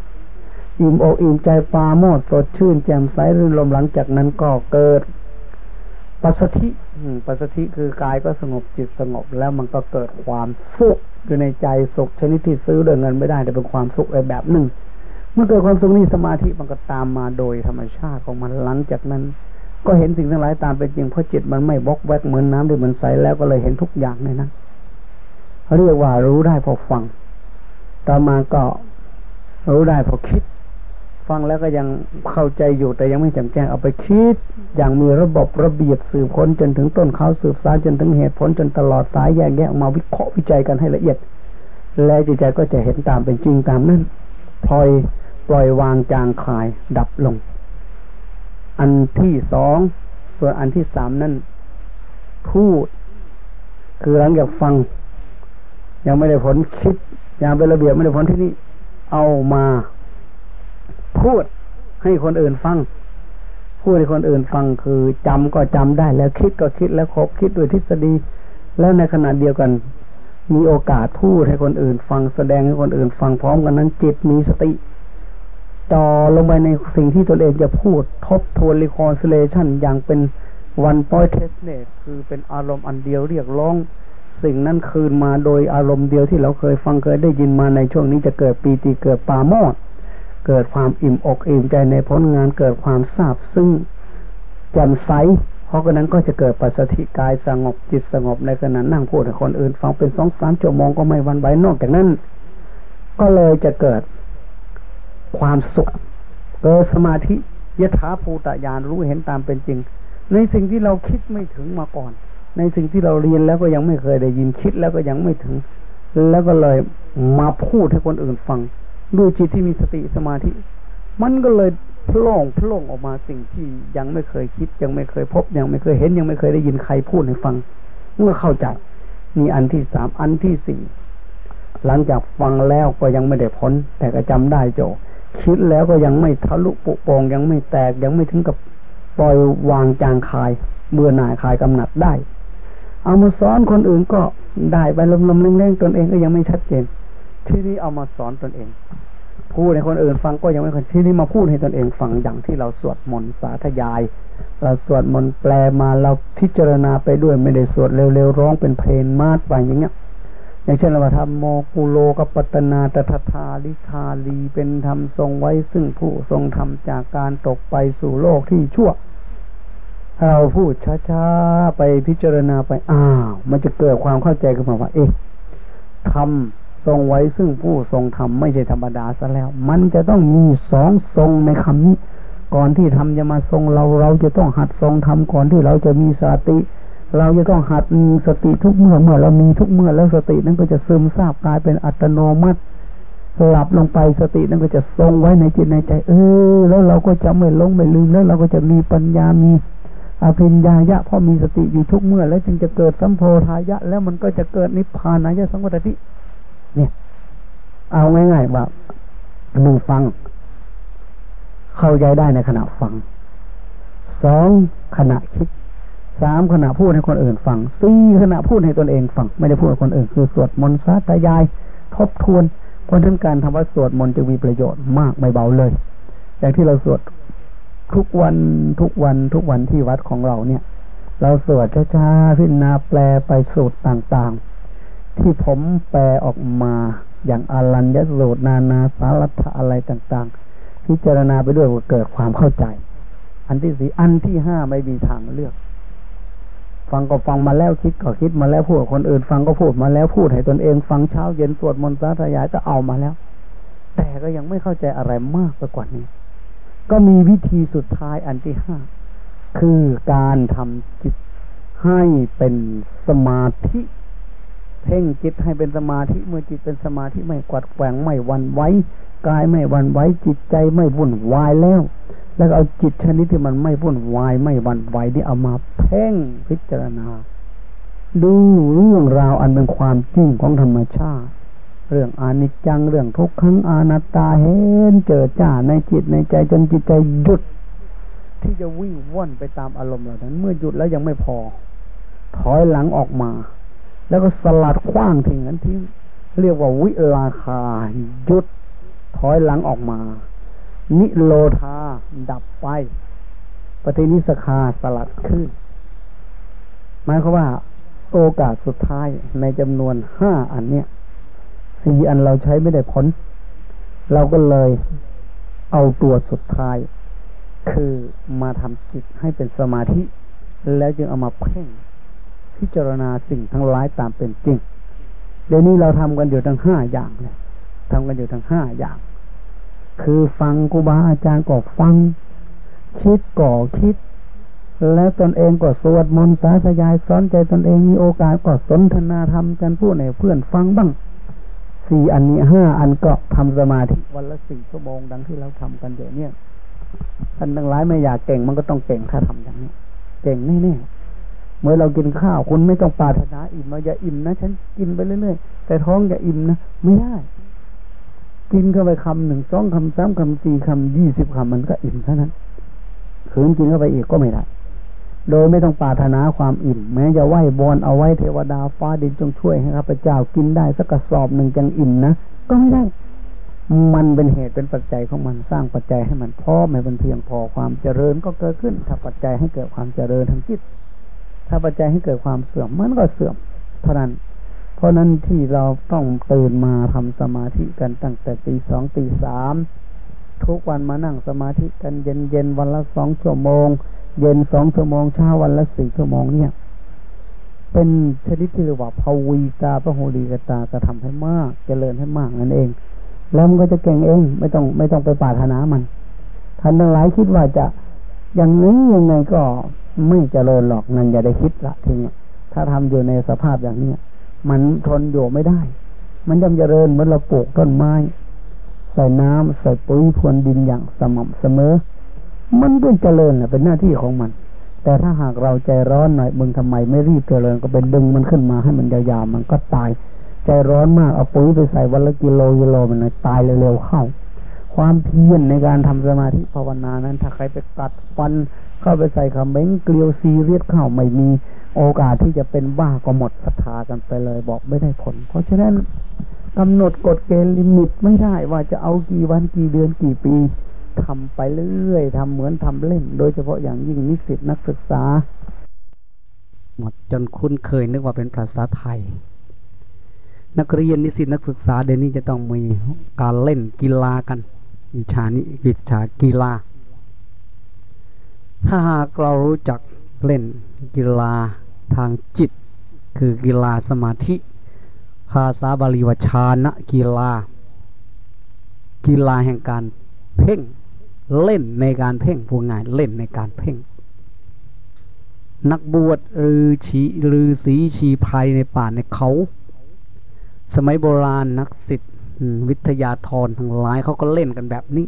อิ่มอกอิ่มใจปาโมดสดชื่นแจ่มใสรื่นลมหลังจากนั้นก็เกิดปัสสธิ ปัสสธิคือกายก็สงบจิตสงบแล้วมันก็เกิดความสุขอยู่ในใจสุขชนิดที่ซื้อด้วยเงินไม่ได้แต่เป็นความสุขในแบบหนึ่ง เมื่อเกิดความสุขนี้สมาธิมันก็ตามมาโดยธรรมชาติของมันหลังจากนั้น ก็เห็นสิ่งทั้งหลายตามเป็นจริงเพราะจิตมันไม่บกแวกเหมือนน้ำที่มันใสแล้วก็เลยเห็นทุกอย่างในนั้นเขาเรียกว่ารู้ได้พอฟังต่อมาก็รู้ได้พอคิด ฟังแล้วก็ยังเข้าใจอยู่แต่ยังไม่แจำแจ้งเอาไปคิด อย่างมีระบบระเบียบสืบค้นจนถึงต้นเขาสืบสารจนถึงเหตุผลจนตลอดสายแยกแยะออกมาวิเคราะห์วิจัยกันให้ละเอียด แล้วจิตใจก็จะเห็นตามเป็นจริงตามนั้นพลอยปล่อยวางจางคลายดับลง อันที่สองส่วนอันที่สามนั่นพูด คือหลังจากฟัง ยังไม่ได้ผลคิดยังเป็นระเบียบไม่ได้ผลที่นี่เอามา พูดให้คนอื่นฟัง พูดให้คนอื่นฟังคือจำก็จำได้แล้วคิดก็คิดแล้วครบคิดด้วยทฤษฎี แล้วในขณะเดียวกัน มีโอกาสพูดให้คนอื่น ฟังแสดงให้คนอื่น ฟังพร้อมกันนั้นจิตมีสติจ่อลงไปในสิ่งที่ตนเองจะพูดทบทวน reconsideration อย่างเป็น one-pointedness คือเป็นอารมณ์อันเดียวเรียกร้อง สิ่งนั้นคืนมาโดยอารมณ์เดียวที่เราเคยฟังเคยได้ยินมาในช่วงนี้จะเกิดปีติเกิดปราโมทย์ เกิดความอิ่มอกอิ่มใจในผลงานเกิดความซาบซึ้งแจ่มใสเพราะกนั้นก็จะเกิดปัสสติกายสงบจิตสงบในขณะนั่งพูดให้คนอื่น ฟังเป็นสองสามชั่วโมงก็ไม่วันไหวนอกจากนั้น ก็เลยจะเกิดความสุขเกิดสมาธิยถาภูตญาณรู้เห็นตามเป็นจริง ในสิ่งที่เราคิดไม่ถึงมาก่อน ในสิ่งที่เราเรียนแล้วก็ยังไม่เคยได้ยินคิดแล้วก็ยังไม่ถึง แล้วก็เลยมาพูดให้คนอื่นฟัง ด้วยจิตที่มีสติสมาธิ มันก็เลยโผล่องโผล่องออกมาสิ่งที่ยังไม่เคยคิด ยังไม่เคยพบ ยังไม่เคยเห็น ยังไม่เคยได้ยินใครพูดให้ฟัง เมื่อเข้าใจนี่อันที่สามอันที่สี่หลังจากฟังแล้วก็ยังไม่ได้พ้น แต่ก็จำได้โจคิดแล้วก็ยังไม่ทะลุปุโปงยังไม่แตกยังไม่ถึงกับปล่อยวางจางคายเบื่อหน่ายคลายกำหนัดได้ เอามาสอนคนอื่นก็ได้ไปลมๆเล่งๆตนเองก็ยังไม่ชัดเจน ที่นี้เอามาสอนตนเอง พูดให้คนอื่นฟังก็ยังไม่คนที่นี้มาพูดให้ตนเองฟังอย่างที่เราสวดมนต์สาธยาย เราสวดมนต์แปลมาเราพิจารณาไปด้วยไม่ได้สวดเร็วๆร้องเป็นเพลงมาดไปอย่างเงี้ยอย่างเช่นเราทำโมกุโลกปัตนาตถทาลิทาลีเป็นธรรมทรงไว้ซึ่งผู้ทรงธรรมจากการตกไปสู่โลกที่ชั่ว เราพูดช้าๆ ไปพิจารณาไปอ้าว มันจะเกิดความเข้าใจขึ้นมาว่า เอ๊ะทำ ทรงไว้ซึ่งผู้ทรงธรรมไม่ใช่ธรรมดาซะแล้ว มันจะต้องมีสองทรงในคำนี้ ก่อนที่ทำจะมาทรงเราเราจะต้องหัดทรงธรรมก่อนที่เราจะมีสติ เราจะต้องหัดมีสติทุกเมื่อเมื่อเรามีทุกเมื่อแล้วสตินั้นก็จะซึมซาบกลายเป็นอัตโนมัติหลับลงไปสตินั้นก็จะทรงไว้ในจิตในใจ เออ แล้วเราก็จะไม่ลงไม่ลืมแล้วเราก็จะมีปัญญามีอภิญญายะเพราะมีสติอยู่ทุกเมื่อ แล้วจึงจะเกิดสัมโพธายะ แล้วมันก็จะเกิดนิพพานายะสังวัตติ เนี่ย เอาง่ายๆว่าหนึ่งฟัง เข้าใจได้ในขณะฟังสองขณะคิดสามขณะพูดให้คนอื่นฟังสี่ขณะพูดให้ตนเองฟัง ไม่ได้พูดให้คนอื่น คือสวดมนต์สาธยาย ทบทวน เพราะนั้นการทำวัดสวดมนต์จะมีประโยชน์มากไม่เบาเลย อย่างที่เราสวดทุกวันทุกวันทุกวันที่วัดของเราเนี่ย เราสวดช้าๆพิจารณาแปลไปสูตรต่างๆ ที่ผมแปลออกมาอย่างอรัญญสูตรนานาสารัตอะไรต่างๆ พิจารณาไปด้วยเกิดความเข้าใจ อันที่สี่อันที่ห้าไม่มีทางเลือก ฟังก็ฟังมาแล้วคิดก็คิดมาแล้วพูดคนอื่น ฟังก็พูดมาแล้วพูดให้ตนเอง ฟังเช้าเย็นสวดมนต์สาธยายก็เอามาแล้ว แต่ก็ยังไม่เข้าใจอะไรมากไปกว่านี้ ก็มีวิธีสุดท้ายอันที่ห้าคือการทำจิตให้เป็นสมาธิ เพ่งจิตให้เป็นสมาธิเมื่อจิตเป็นสมาธิไม่กวัดแกว่งไม่วันไว้กายไม่วันไว้จิตใจไม่วุ่นวายแล้ว แล้วเอาจิตชนิดที่มันไม่วุ่นวายไม่วันไหวนี่เอามาเพ่งพิจารณา ดูเรื่องราวอันเป็นความจริงของธรรมชาติ เรื่องอนิจจังเรื่องทุกขังอนัตตาเห็นเจอจ้าในจิตในใจจนจิตใจหยุด ที่จะวิ่งว่อนไปตามอารมณ์เหล่านั้น เมื่อหยุดแล้วยังไม่พอ ถอยหลังออกมา แล้วก็สลัดคว้างทิ้งนั้นทิ้งเรียกว่าวิลาคาหยุดถอยหลังออกมา นิโรธาดับไปปฏินิสคาสลัดขึ้นหมายความว่า โอกาสสุดท้ายในจำนวนห้าอันเนี้ยสี่อันเราใช้ไม่ได้ผล เราก็เลยเอาตัวสุดท้าย คือมาทำจิตให้เป็นสมาธิ แล้วจึงเอามาเพ่ง พิจารณาสิ่งทั้งหลายตามเป็นจริง เดี๋ยวนี้เราทำกันอยู่ทั้งห้าอย่างเลยทำกันอยู่ทั้งห้าอย่าง คือฟังกูบาอาจารย์ก็ฟัง คิดก่อคิด แล้วตนเองก็สวดมนต์สาธยายสอนใจตนเองมีโอกาสก็สนทนาธรรมกันพูดให้เพื่อนฟังบ้างสี่อันนี้ห้าอันก็ทำสมาธิวันละสี่ชั่วโมงดังที่เราทำกันเดี๋ยวนี้ท่านทั้งหลายไม่อยากเก่งมันก็ต้องเก่งถ้าทำอย่างนี้ เก่งแน่ๆ เมื่อเรากินข้าวคุณไม่ต้องปาถนาอิ่มมาอย่าอิ่มนะฉันกินไปเรื่อยๆแต่ท้องอย่าอิ่มนะไม่ได้กินเข้าไปคำหนึ่งสองคำสามคำสี่คำยี่สิบคำมันก็อิ่มเท่านั้นขืนกินเข้าไปอีกก็ไม่ได้ โดยไม่ต้องปรารถนาความอิ่ม แม้จะไหว้บอลเอาไว้เทวดาฟ้าดินจงช่วยให้ข้าพเจ้ากินได้สักกระสอบหนึ่งจังอิ่มนะก็ไม่ได้ มันเป็นเหตุเป็นปัจจัยของมันสร้างปัจจัยให้มันพอไม่เป็นเพียงพอความเจริญก็เกิดขึ้นถ้าปัจจัยให้เกิดความเจริญทางจิต ถ้าปัจจัยให้เกิดความเสื่อมมันก็เสื่อมเท่านั้น เพราะนั้นที่เราต้องตื่นมาทำสมาธิกันตั้งแต่ตีสองตีสามทุกวันมานั่งสมาธิกันเย็นเย็นวันละสองชั่วโมง เย็นสองชั่วโมงเช้าวันละสี่ชั่วโมงเนี่ย เป็นชนิดที่เรียกว่าภาวีตาพระโหรีกตากระทำให้มากจเจริญให้มากนั่นเอง แล้วมันก็จะเก่งเองไม่ต้องไม่ต้องไปปาถนามันท่านทั้งหลายคิดว่าจะอย่างนี้ยังไงก็ ไม่เจริญหรอกนั่นอย่าได้คิดละทีนี้ถ้าทำอยู่ในสภาพอย่างเนี้ยมันทนอยู่ไม่ได้ มันย่อมเจริญเหมือนเราปลูกต้นไม้ ใส่น้ำใส่ปุ๋ยพรวนดินอย่างสม่ำเสมอ มันต้องเจริญเป็นหน้าที่ของมัน แต่ถ้าหากเราใจร้อนหน่อยมึงทำไมไม่รีบเจริญก็เป็นดึงมันขึ้นมาให้มันยาวๆมันก็ตาย ใจร้อนมากเอาปุ๋ยไปใส่วันละกิโลกิโลมันตายเร็วๆเข้า ความเพียรในการทำสมาธิภาวนานั้นถ้าใครไปตัดฟัน เข้าไปใส่เขม็งเกลียวซีเรียสเข้าไม่มีโอกาสที่จะเป็นบ้าก็หมดศรัทธากันไปเลยบอกไม่ได้ผล เพราะฉะนั้นกำหนดกฎเกณฑ์ limit ไม่ได้ว่าจะเอากี่วันกี่เดือนกี่ปีทำไปเรื่อยๆทำเหมือนทำเล่น โดยเฉพาะอย่างยิ่งนิสิตนักศึกษา หมดจนคุ้นเคยนึกว่าเป็นภาษาไทย นักเรียนนิสิตนักศึกษาเดี๋ยวนี้จะต้องมีการเล่นกีฬากัน วิชานี้วิชากีฬา ถ้าหากเรารู้จักเล่นกีฬาทางจิต คือกีฬาสมาธิ ภาษาบาลีวชานะกีฬา กีฬาแห่งการเพ่งเล่นในการเพ่งพูดง่ายเล่นในการเพ่ง นักบวชหรือชีหรือสีชีภัยในป่าในเขา สมัยโบราณนักศิษย์วิทยาธรทั้งหลายเขาก็เล่นกันแบบนี้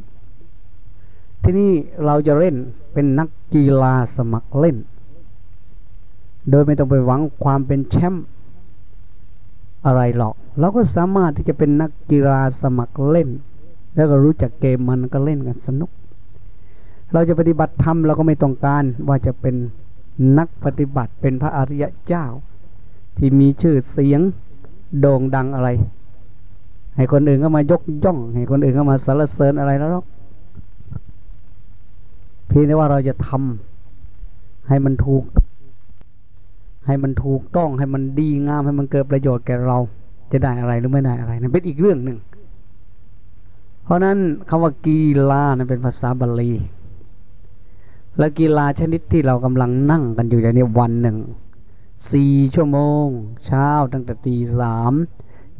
ที่นี่เราจะเล่นเป็นนักกีฬาสมัครเล่น โดยไม่ต้องไปหวังความเป็นแชมป์อะไรหรอก เราก็สามารถที่จะเป็นนักกีฬาสมัครเล่น แล้วก็รู้จักเกมมันก็เล่นกันสนุก เราจะปฏิบัติธรรมเราก็ไม่ต้องการว่าจะเป็นนักปฏิบัติเป็นพระอริยะเจ้า ที่มีชื่อเสียงโด่งดังอะไร ให้คนอื่นก็มายกย่อง ให้คนอื่นก็มาสรรเสริญอะไรแล้วหรอก เพียงแต่ว่าเราจะทำให้มันถูก ให้มันถูกต้องให้มันดีงามให้มันเกิดประโยชน์แก่เรา จะได้อะไรหรือไม่ได้อะไรนั่นเป็นอีกเรื่องหนึ่ง เพราะนั้นคำว่ากีฬานั้นเป็นภาษาบาลี และกีฬาชนิดที่เรากำลังนั่งกันอยู่ในวันหนึ่งสี่ชั่วโมง เช้าตั้งแต่ตีสาม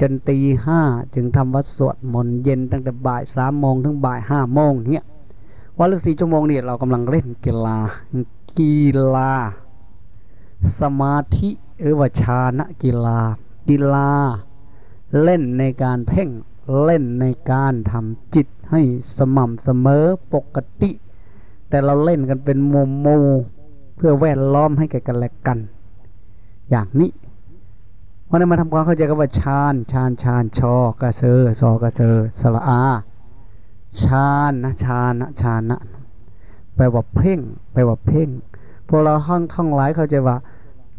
จนตีห้าจึงทำวัดสวดมนต์เย็นตั้งแต่บ่ายสามโมงถึงบ่ายห้าโมงเนี้ย วันละสี่ชั่วโมงเนี่ยเรากำลังเล่นกีฬากีฬา สมาธิหรือว่าชาณกีฬา กีฬา เล่นในการเพ่งเล่นในการทำจิตให้สม่ำเสมอปกติ แต่เราเล่นกันเป็นโมโมเพื่อแวดล้อมให้แก่กันและกัน อย่างนี้เพราะนั้มาทำความเข้าใจกับว่าชาญชาญชาญชอกระเซอซอกระเซอสละอา ชาญนะชาญนะชาญนะแปลว่าเพ่งแปลว่าเพ่งพวกเราท่องท่องหลายเข้าใจว่า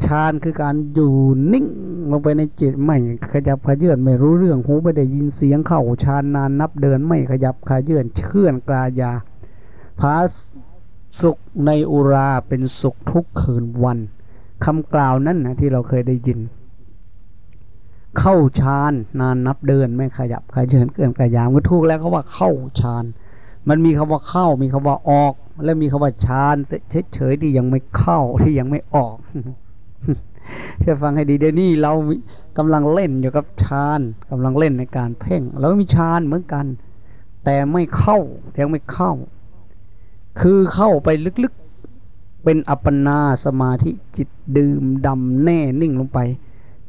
ฌานคือการอยู่นิ่งลงไปในจิตไม่ขยับขยื่นไม่รู้เรื่องหูไม่ได้ยินเสียงเข้าฌานนานนับเดินไม่ขยับขยื่นเชื่อนกลายาพาสุขในอุราเป็นสุขทุกคืนวันคำกล่าวนั้นนะที่เราเคยได้ยิน เข้าฌานนานนับเดินไม่ขยับขยื่นเกินกายาเมื่อถูกแล้วเขาว่าเข้าฌานมันมีคำว่าเข้ามีคำว่าออก และมีคำว่าฌานเฉยๆที่ยังไม่เข้าที่ยังไม่ออกจะฟังให้ดีเดี๋ยวนี้เรากำลังเล่นอยู่กับฌานกำลังเล่นในการเพ่งแล้วมีฌานเหมือนกัน แต่ไม่เข้ายังไม่เข้า คือเข้าไปลึกๆเป็นอัปปนาสมาธิจิตดื่มดำแน่นิ่งลงไป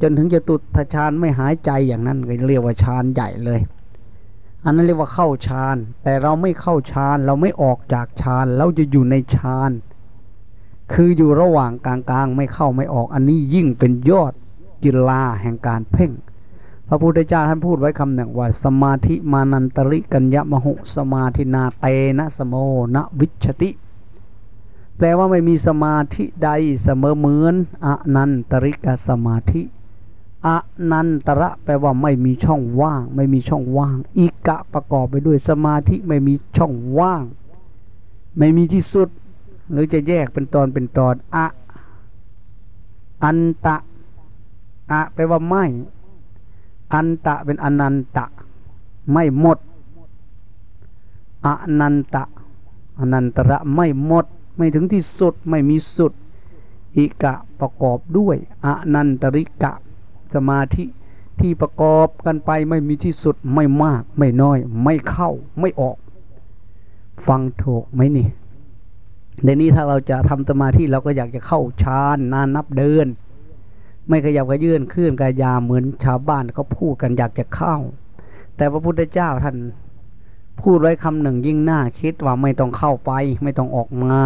จนถึงจะตุตฌานไม่หายใจอย่างนั้นก็เรียกว่าฌานใหญ่เลย อันนั้นเรียกว่าเข้าฌาน แต่เราไม่เข้าฌาน เราไม่ออกจากฌาน เราจะอยู่ในฌาน คืออยู่ระหว่างกลางๆ ไม่เข้าไม่ออก อันนี้ยิ่งเป็นยอดกิลาแห่งการเพ่ง พระพุทธเจ้าท่านพูดไว้คำหนึ่งว่า สมาธิมานันตริกัญญมหุสมาธินาเตนะสโมนะวิชติแปลว่าไม่มีสมาธิใดเสมอเหมือนอนันตริกสมาธิ อนันตระแปลว่าไม่มีช่องว่าง ไม่มีช่องว่างอีกะประกอบไปด้วยสมาธิไม่มีช่องว่าง ไม่มีที่สุด หรือจะแยกเป็นตอนเป็นตอนอะอันตะอะแปลว่าไม่ อันตะเป็นอนันตะ ไม่หมดอนันตะอนันตระไม่หมด ไม่ถึงที่สุดไม่มีสุด อิกะประกอบด้วยอนันตริกะ สมาธิที่ประกอบกันไปไม่มีที่สุดไม่มาก ไม่น้อย ไม่เข้าไม่ออก ฟังถูกไหมนี่ในนี้ถ้าเราจะทำสมาธิเราก็อยากจะเข้าฌานนานนับเดิน ไม่ขยับกระยื่นขึ้นกายาเหมือนชาวบ้านเขาพูดกันอยากจะเข้า แต่พระพุทธเจ้าท่านพูดไว้คำหนึ่งยิ่งหน้าคิดว่าไม่ต้องเข้าไป ไม่ต้องออกมา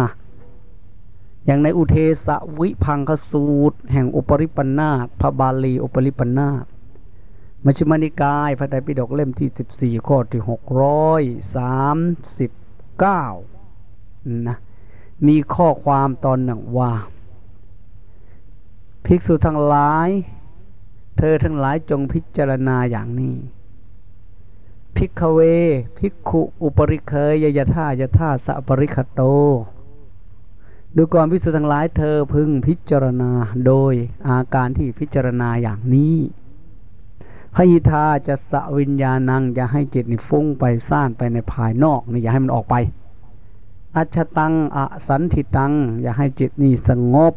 อย่างในอุเทสวิพังคสูตร แห่งอุปริปันาตพระบาลีอุปริปันาตมชฌิมานิกาย พระไตรปิฎกเล่มที่สิบสี่ข้อที่หกร้อยสามสิบเก้านะมีข้อความตอนหนึ่งว่า ภิกษุทั้งหลาย เธอทั้งหลายจงพิจารณาอย่างนี้ภิกขเว ภิกขุ อุปริเคยยยธายธาสัปริคโต ดูก่อนพิสุทั้งหลายเธอพึงพิจารณาโดยอาการที่พิจารณาอย่างนี้พหิทาจะสะวิญญาณังอย่าให้จิตนี่ฟุ้งไปซ่านไปในภายนอกนี่อย่าให้มันออกไป อัชตังอสันทิตัง อย่าให้จิตนี่สงบ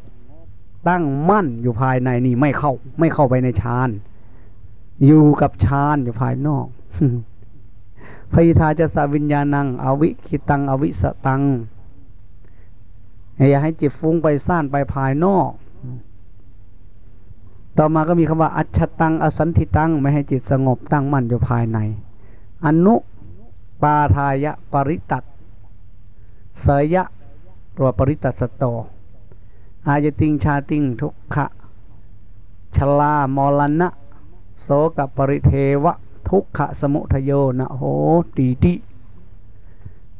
ตั้งมั่นอยู่ภายในนี่ไม่เข้า ไม่เข้าไปในฌานอยู่กับฌานอยู่ภายนอกพยิทาจะสาวิญญาณัง อวิคิตังอวิสตัง อย่าให้จิตฟุ้งไปซ่านไปภายนอก ต่อมาก็มีคำว่า อัจฉตัง อสันติตัง ไม่ให้จิตสงบตั้งมั่นอยู่ภายใน อนุปาทายะปริตัตเสยะตัวปริตัสโต อายติงชาติงทุกขะชลามรณะ โสกับปริเทวะ ทุกขะสมุทโยนะโหตีติ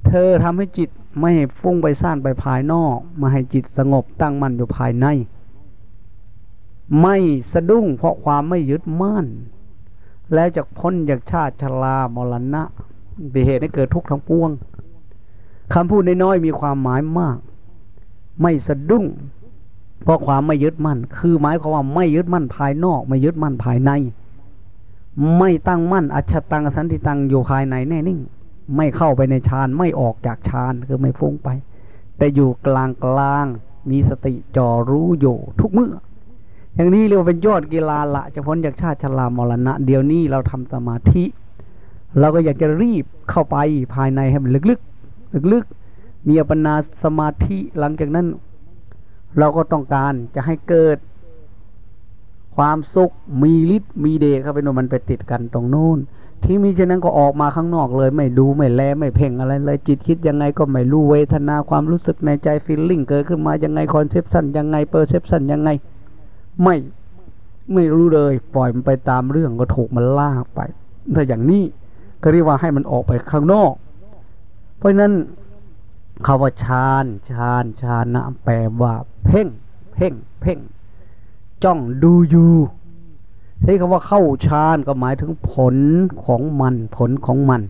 เธอทำให้จิต ไม่ให้ฟุ้งไปซ่านไปภายนอก มาให้จิตสงบตั้งมั่นอยู่ภายใน ไม่สะดุ้งเพราะความไม่ยึดมั่น แล้วจะพ้นจากชาติชรามรณะเป็นเหตุให้เกิดทุกข์ทั้งปวงคำพูดน้อยๆมีความหมายมาก ไม่สะดุ้ง เพราะความไม่ยึดมั่น คือหมายความว่าไม่ยึดมั่นภายนอก ไม่ยึดมั่นภายใน ไม่ตั้งมั่นอัจฉตังสันติตังอยู่ภายในแน่นิ่ง ไม่เข้าไปในฌานไม่ออกจากฌานคือไม่ฟุ้งไป แต่อยู่กลางกลางมีสติจ่อรู้อยู่ทุกเมื่อ อย่างนี้เรียกว่าเป็นยอดกีฬาละจะพ้นจากชาติชรามรณะ เดี๋ยวนี้เราทำสมาธิ เราก็อยากจะรีบเข้าไปภายในให้มันลึกๆลึกๆมีอัปนาสมาธิหลังจากนั้น เราก็ต้องการจะให้เกิดความสุขมีฤทธิ์มีเดชเข้าไปโน่นมันไปติดกันตรงโน้น ที่มีเช่นนั้นก็ออกมาข้างนอกเลย ไม่ดูไม่แลไม่เพ่งอะไรเลยจิตคิดยังไงก็ไม่รู้เวทนาความรู้สึกในใจ feeling เกิดขึ้นมายังไง conception ยังไง perception ยังไง ไม่ไม่รู้เลย ปล่อยมันไปตามเรื่องก็ถูกมันลากไปถ้าอย่างนี้ก็เรียกว่าให้มันออกไปข้างนอก เพราะฉะนั้นคาว่าฌานฌานฌานะแปลว่า เพ่ง เพ่ง เพ่ง จ้องดูอยู่ ที่คำว่าเข้าฌานก็หมายถึงผลของมันผลของมัน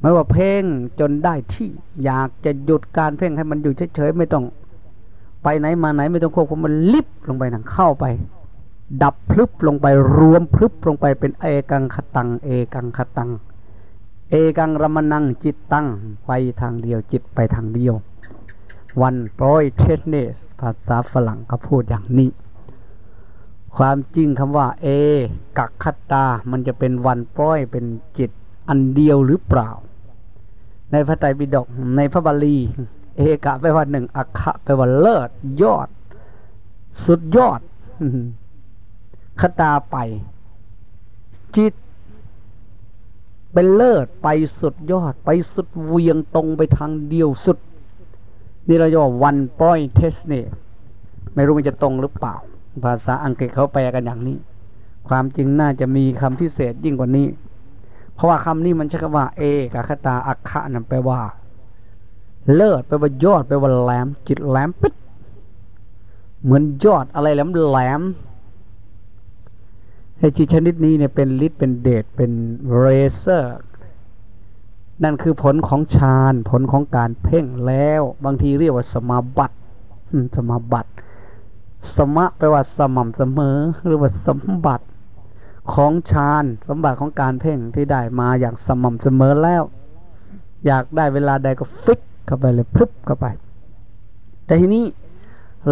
ไม่ว่าเพ่งจนได้ที่อยากจะหยุดการเพ่งให้มันอยู่เฉยๆไม่ต้องไปไหนมาไหนไม่ต้องควบคุมมันลิบลงไปนังเข้าไป ดับพลึบลงไปรวมพลึบลงไปเป็นเอกังคตัง เอกังคตัง เอกังรมนังจิตตั้งไปทางเดียวจิตไปทางเดียว วันโปรยเทสเนสภาษาฝรั่งก็พูดอย่างนี้ ความจริงคำว่า เอ กักขัตตา มันจะเป็นวันป้อยเป็นจิตอันเดียวหรือเปล่า ในพระไตรปิฎกในพระบาลี เอกะแปลว่าหนึ่งอัคะแปลว่าเลิศยอด สุดยอดคตาไป จิต เป็นเลิศไปสุดยอด ไปสุดเวียงตรงไปทางเดียวสุด นี่เราจะว่าวันป้อยเทสเนไม่รู้มันจะตรงหรือเปล่า ภาษาอังกฤษเขาแปลกันอย่างนี้ ความจริงน่าจะมีคำพิเศษยิ่งกว่านี้ เพราะว่าคำนี้มันใช้คำว่า เอกคตาอัคคะนั่นแปลว่า เลิศแปลว่ายอดแปลว่าแหลม จิตแหลมปิดเหมือนยอดอะไรแหลมแหลมไอจิตชนิดนี้เนี่ยเป็นฤทธิ์เป็นเดชเป็นเรเซอร์นั่นคือผลของฌานผลของการเพ่งแล้ว บางทีเรียกว่าสมาบัติสมาบัติ สมะแปลว่าสม่ำเสมอ หรือว่าสมบัติของฌานสมบัติของการเพ่งที่ได้มาอย่างสม่ำเสมอแล้ว อยากได้เวลาใดก็ฟิกเข้าไปเลยพึบเข้าไป แต่ทีนี้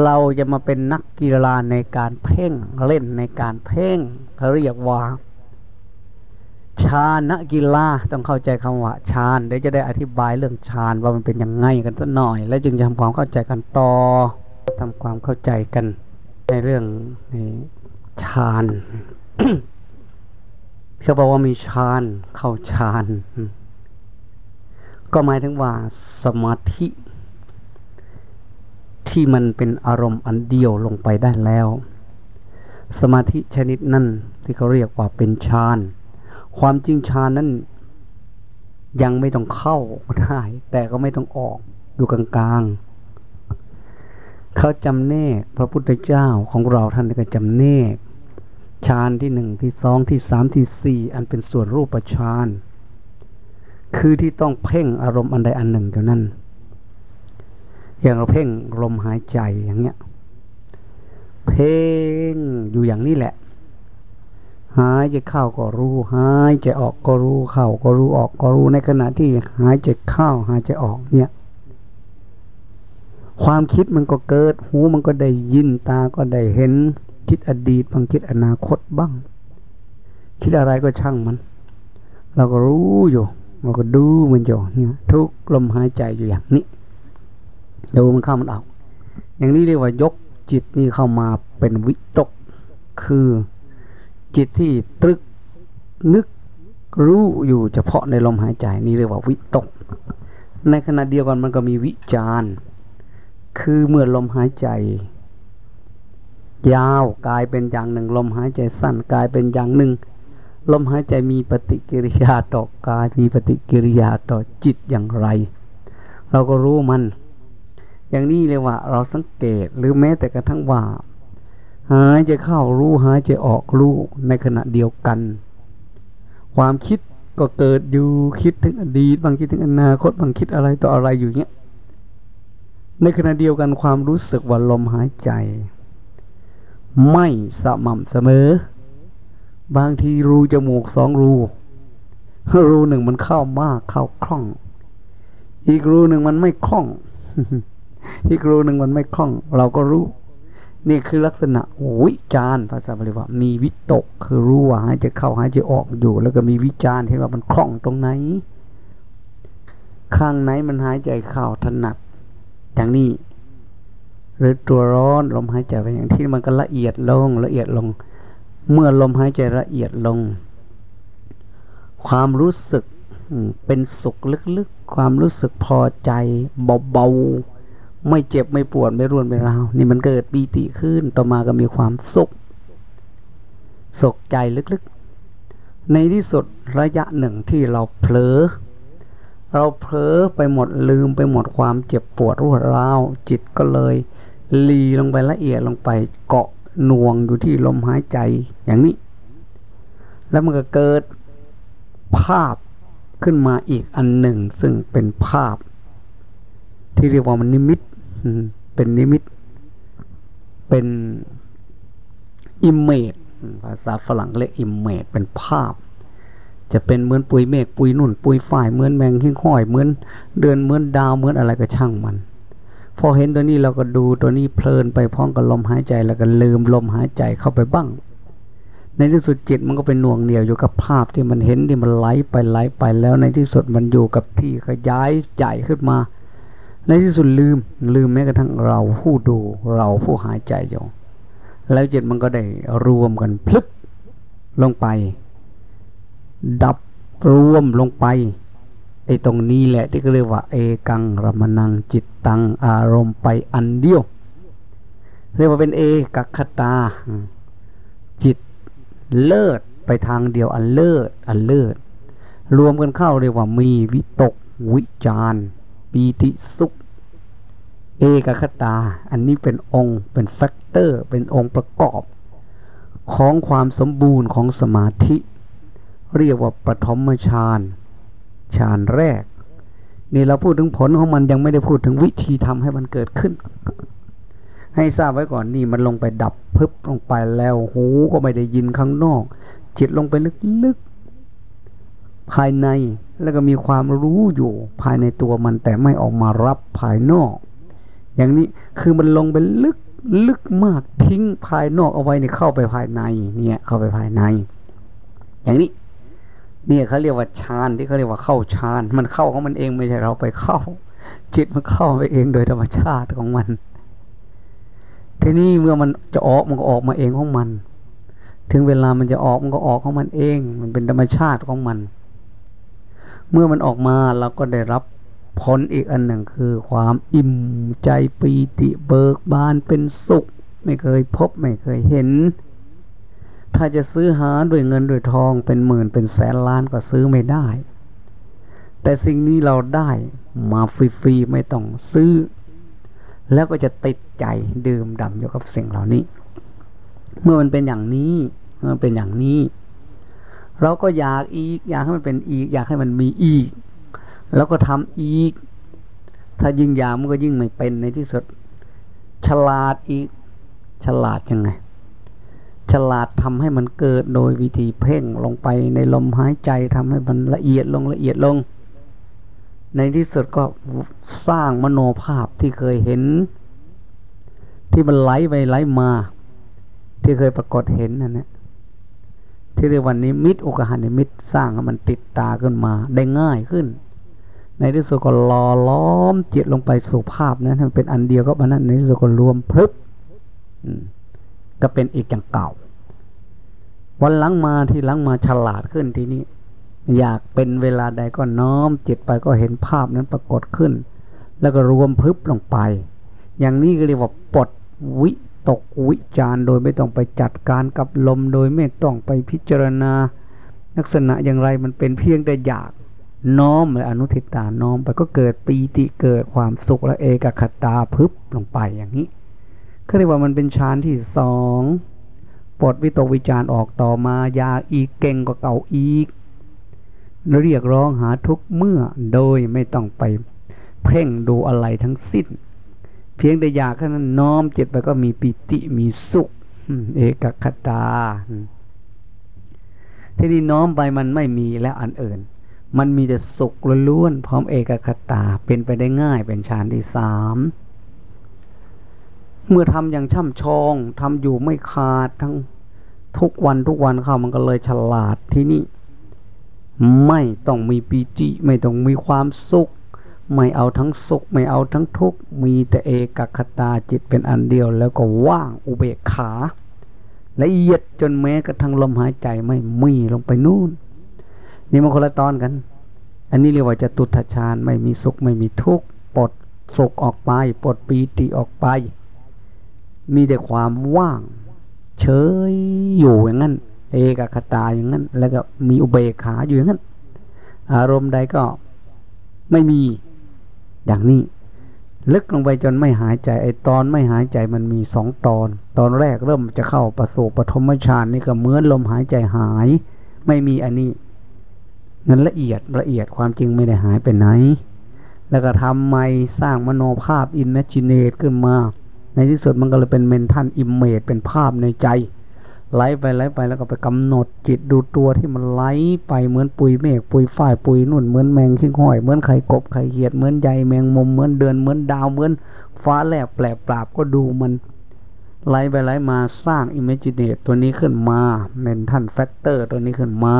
เราจะมาเป็นนักกีฬาในการเพ่งเล่นในการเพ่งเขาเรียกว่าฌานนักกีฬาต้องเข้าใจคำว่าฌานเดี๋ยวจะได้อธิบายเรื่องฌานว่ามันเป็นยังไงกันสักหน่อย แล้วจึงจะทำความเข้าใจกันต่อ ทำความเข้าใจกันในเรื่องฌานเขาบอกว่ามีฌานเข้าฌาน ก็หมายถึงว่าสมาธิ ที่มันเป็นอารมณ์อันเดียวลงไปได้แล้ว สมาธิชนิดนั้นที่เขาเรียกว่าเป็นฌาน ความจริงฌานนั้นยังไม่ต้องเข้าได้ แต่ก็ไม่ต้องออกอยู่กลางๆ เขาจำแนกพระพุทธเจ้าของเราท่านก็จำแนกฌานที่หนึ่งที่สองที่สามที่สี่อันเป็นส่วนรูปฌานคือที่ต้องเพ่งอารมณ์อันใดอันหนึ่งเท่านั้น อย่างเราเพ่งลมหายใจอย่างเงี้ย เพ่งอยู่อย่างนี้แหละ หายใจเข้าก็รู้หายใจออกก็รู้เข้าก็รู้ออกก็รู้ในขณะที่หายใจเข้าหายใจออกเนี่ย ความคิดมันก็เกิด หูมันก็ได้ยินตาก็ได้เห็น คิดอดีตบางคิดอนาคตบ้าง คิดอะไรก็ช่างมัน เราก็รู้อยู่ เราก็ดูมันอยู่เนี่ยทุกลมหายใจอยู่อย่างนี้ดูมันเข้ามันออกอย่างนี้เรียกว่ายกจิตนี่เข้ามาเป็นวิตก คือจิตที่ตรึกนึกรู้อยู่เฉพาะในลมหายใจนี่เรียกว่าวิตก ในขณะเดียวกันมันก็มีวิจาร คือเมื่อลมหายใจ ยาวกลายเป็นอย่างหนึ่ง ลมหายใจสั้นกลายเป็นอย่างหนึ่ง ลมหายใจมีปฏิกิริยาต่อกายมีปฏิกิริยาต่อจิตอย่างไร เราก็รู้มัน อย่างนี้เลยว่า เราสังเกตหรือแม้แต่กระทั่งว่า หายใจเข้ารู้หายใจออกรู้ในขณะเดียวกัน ความคิดก็เกิดอยู่คิดถึงอดีตบางคิดถึงอนาคตบางคิดอะไรต่ออะไรอยู่เนี้ย ในขณะเดียวกันความรู้สึกว่าลมหายใจ ไม่สม่ำเสมอ บางทีรูจมูกสองรู รูหนึ่งมันเข้ามากเข้าคล่อง อีกรูหนึ่งมันไม่คล่อง อีกรูหนึ่งมันไม่คล่อง เราก็รู้ นี่คือลักษณะวิจารภาษาบาลีว่า มีวิตก คือรู้ว่าหายใจเข้าหายใจออกอยู่ แล้วก็มีวิจารเห็นว่ามันคล่องตรงไหน ข้างไหนมันหายใจเข้าถนัด อย่างนี้ หรือตัวร้อนลมหายใจไปอย่างที่มันก็ละเอียดลงละเอียดลง เมื่อลมหายใจละเอียดลง ความรู้สึกเป็นสุขลึกๆ ความรู้สึกพอใจเบาๆ ไม่เจ็บไม่ปวดไม่รวนไม่ราว นี่มันเกิดปีติขึ้นต่อมาก็มีความสุขสุขใจลึกๆ ในที่สุดระยะหนึ่งที่เราเผลอ เราเผลอไปหมดลืมไปหมดความเจ็บปวดรวดร้าวจิตก็เลยลีลงไปละเอียดลงไปเกาะหน่วงอยู่ที่ลมหายใจอย่างนี้ แล้วมันก็เกิดภาพขึ้นมาอีกอันหนึ่ง ซึ่งเป็นภาพ ที่เรียกว่ามันนิมิตเป็นนิมิต เป็น image ภาษาฝรั่งเรียก image เป็นภาพ จะเป็นเหมือนปุยเมฆปุยนุ่น ปุยฝ้ายเหมือนแมงหิ่งห้อยเหมือนเดือนเหมือนดาวเหมือนอะไรก็ช่างมัน พอเห็นตัวนี้เราก็ดูตัวนี้เพลินไปพร้อมกับลมหายใจแล้วก็ลืมลมหายใจเข้าไปบ้าง ในที่สุดจิตมันก็เป็นหน่วงเหนียวอยู่กับภาพที่มันเห็นที่มันไหลไปไหลไปแล้วในที่สุดมันอยู่กับที่ขยายใหญ่ขึ้นมา ในที่สุดลืมลืมแม้กระทั่งเราผู้ดูเราผู้หายใจอยู่แล้วจิตมันก็ได้รวมกันพลึบลงไป ดับรวมลงไปไอ้ตรงนี้แหละที่เรียกว่า เอกังรมนังจิตตังอารมณ์ไปอันเดียว เรียกว่าเป็นเอกัคคตา จิตเลิศไปทางเดียวอันเลิศอันเลิศรวมกันเข้าเรียกว่ามีวิตก วิจารปีติสุข เอกัคคตา อันนี้เป็นองค์เป็น factor เป็นองค์ประกอบ ของความสมบูรณ์ของสมาธิ เรียกว่าปฐมฌานฌานแรก นี่เราพูดถึงผลของมันยังไม่ได้พูดถึงวิธีทำให้มันเกิดขึ้น ให้ทราบไว้ก่อนนี่มันลงไปดับพึบลงไปแล้วหูก็ไม่ได้ยินข้างนอก จิตลงไปลึกๆภายในแล้วก็มีความรู้อยู่ภายในตัวมันแต่ไม่ออกมารับภายนอก อย่างนี้คือมันลงไปลึกลึกมากทิ้งภายนอกเอาไว้ในเข้าไปภายในเนี่ยเข้าไปภายใน อย่างนี้ เนี่ยเขาเรียกว่าฌานที่เขาเรียกว่าเข้าฌาน มันเข้าของมันเองไม่ใช่เราไปเข้า จิตมันเข้าไปเองโดยธรรมชาติของมัน ทีนี้เมื่อมันจะออกมันก็ออกมาเองของมัน ถึงเวลามันจะออกมันก็ออกของมันเอง มันเป็นธรรมชาติของมัน เมื่อมันออกมาเราก็ได้รับผลอีกอันหนึ่งคือความอิ่มใจปีติเบิกบานเป็นสุข ไม่เคยพบไม่เคยเห็น ถ้าจะซื้อหาด้วยเงินด้วยทองเป็นหมื่นเป็นแสนล้านก็ซื้อไม่ได้ แต่สิ่งนี้เราได้มาฟรีๆไม่ต้องซื้อ แล้วก็จะติดใจดื่มด่ำอยู่กับสิ่งเหล่านี้ เมื่อมันเป็นอย่างนี้เมื่อมันเป็นอย่างนี้ เราก็อยากอีก อยากให้มันเป็นอีก อยากให้มันมีอีก แล้วก็ทำอีก ถ้ายิ่งอยามมันก็ยิ่งไม่เป็นในที่สุด ฉลาดอีก ฉลาดยังไง ฉลาดทำให้มันเกิดโดยวิธีเพ่งลงไปในลมหายใจทำให้มันละเอียดลงละเอียดลง ในที่สุดก็สร้างมโนภาพที่เคยเห็น ที่มันไหลไปไหลมา ที่เคยปรากฏเห็นนั่นแหละที่เรียกวันนี้มิตรอุกหานิมิตสร้างให้มันติดตาขึ้นมาได้ง่ายขึ้น ในที่สุดก็รอล้อมจิตลงไปสู่ภาพนั้นมันเป็นอันเดียวก็มันนั้นในที่สุดก็รวมพลึบ ก็เป็นอีกอย่างเก่า วันหลังมาที่หลังมาฉลาดขึ้นทีนี้ อยากเป็นเวลาใดก็น้อมจิตไปก็เห็นภาพนั้นปรากฏขึ้น แล้วก็รวมพลึบลงไป อย่างนี้ก็เรียกว่าปลดวิตกวิจารโดยไม่ต้องไปจัดการกับลมโดยไม่ต้องไปพิจารณา ลักษณะอย่างไรมันเป็นเพียงแต่อยากน้อมและอนุทิตาน้อมไปก็เกิดปีติเกิดความสุขและเอกคตาพึบลงไปอย่างนี้ เขาเรียกว่ามันเป็นฌานที่สองปลดวิตกวิจารออกต่อมายาอีกเก่งกว่าเก่าอีก เรียกร้องหาทุกเมื่อโดยไม่ต้องไปเพ่งดูอะไรทั้งสิ้น เพียงแต่อยากแค่นั้นน้อมจิตไปก็มีปิติมีสุข เอกคตา ที่นี่น้อมไปมันไม่มีแล้วอันอื่น มันมีแต่สุขล้วนพร้อมเอกคตาเป็นไปได้ง่ายเป็นฌานที่สาม เมื่อทำอย่างช่ำชองทำอยู่ไม่ขาดทั้งทุกวันทุกวันเข้ามันก็เลยฉลาดที่นี่ ไม่ต้องมีปีจิไม่ต้องมีความสุข ไม่เอาทั้งสุข ไม่เอาทั้งทุกข์มีแต่เอกคตาจิตเป็นอันเดียว แล้วก็ว่างอุเบกขาละเอียดจนแม้กระทั่งลมหายใจไม่มีลงไปนู่น นี่มันคนละตอนกัน อันนี้เรียกว่าจะตุทชานไม่มีสุขไม่มีทุกข์ปลดสุขออกไปปลดปีติออกไป มีแต่ความว่าง เฉยอยู่อย่างนั้น เอกคตาอย่างนั้น แล้วก็มีอุเบกขาอยู่อย่างนั้น อารมณ์ใดก็ไม่มีอย่างนี้ ลึกลงไปจนไม่หายใจไอตอนไม่หายใจมันมีสองตอน ตอนแรกเริ่มจะเข้าประสูปฐมฌานนี่ก็เหมือนลมหายใจหาย ไม่มีอันนี้นั้นละเอียดละเอียดความจริงไม่ได้หายไปไหน แล้วก็ทำไมสร้างมโนภาพ imaginate ขึ้นมา ในที่สุดมันก็เลยเป็น mental image เป็นภาพในใจไหลไปไหลไปแล้วก็ไปกำหนดจิตดูตัวที่มันไหลไปเหมือนปุยเมฆปุยฝ้ายปุยนุ่นเหมือนแมงหิ่งห้อยเหมือนไข่กบไข่เหียดเหมือนใยแมงมุมเหมือนเดือนเหมือนดาวเหมือนฟ้าแลบแปลบปลาบก็ดูมันไหลไปไหลมาสร้าง imaginate ตัวนี้ขึ้นมาmental factor ตัวนี้ขึ้นมา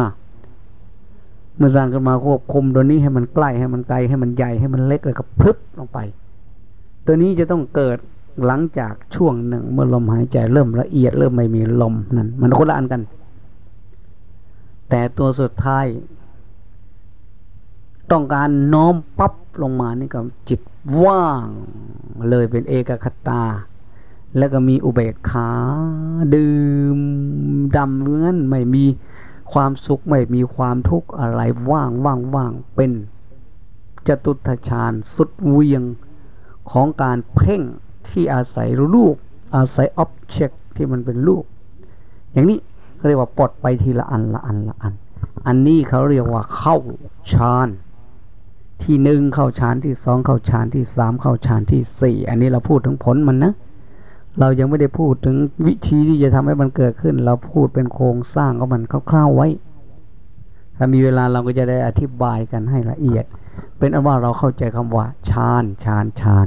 เมื่อสร้างขึ้นมาควบคุมตัวนี้ให้มันใกล้ให้มันไกลให้มันใหญ่ให้มันเล็กแล้วก็พึ่บลงไป ตัวนี้จะต้องเกิด หลังจากช่วงหนึ่งเมื่อลมหายใจเริ่มละเอียดเริ่มไม่มีลมนั่นมันคนละอันกัน แต่ตัวสุดท้าย ต้องการน้อมปั๊บลงมานี่ก็จิตว่างเลยเป็นเอกัคคตา แล้วก็มีอุเบกขา ดื่มดำเงื่อนไม่มีความสุขไม่มีความทุกข์อะไรว่างว่างว่างเป็นจตุตฌานสุดเวียงของการเพ่ง ที่อาศัยรูปอาศัยอ็อบเจกต์ที่มันเป็นรูปอย่างนี้เขาเรียกว่าปลดไปทีละอันละอันละอัน อันนี้เขาเรียกว่าเข้าฌานที่หนึ่งเข้าฌานที่สองเข้าฌานที่สามเข้าฌานที่สี่อันนี้เราพูดถึงผลมันนะ เรายังไม่ได้พูดถึงวิธีที่จะทำให้มันเกิดขึ้น เราพูดเป็นโครงสร้างของมันคร่าวๆไว้ ถ้ามีเวลาเราก็จะได้อธิบายกันให้ละเอียด เป็นอันว่าเราเข้าใจคำว่าฌานฌานฌาน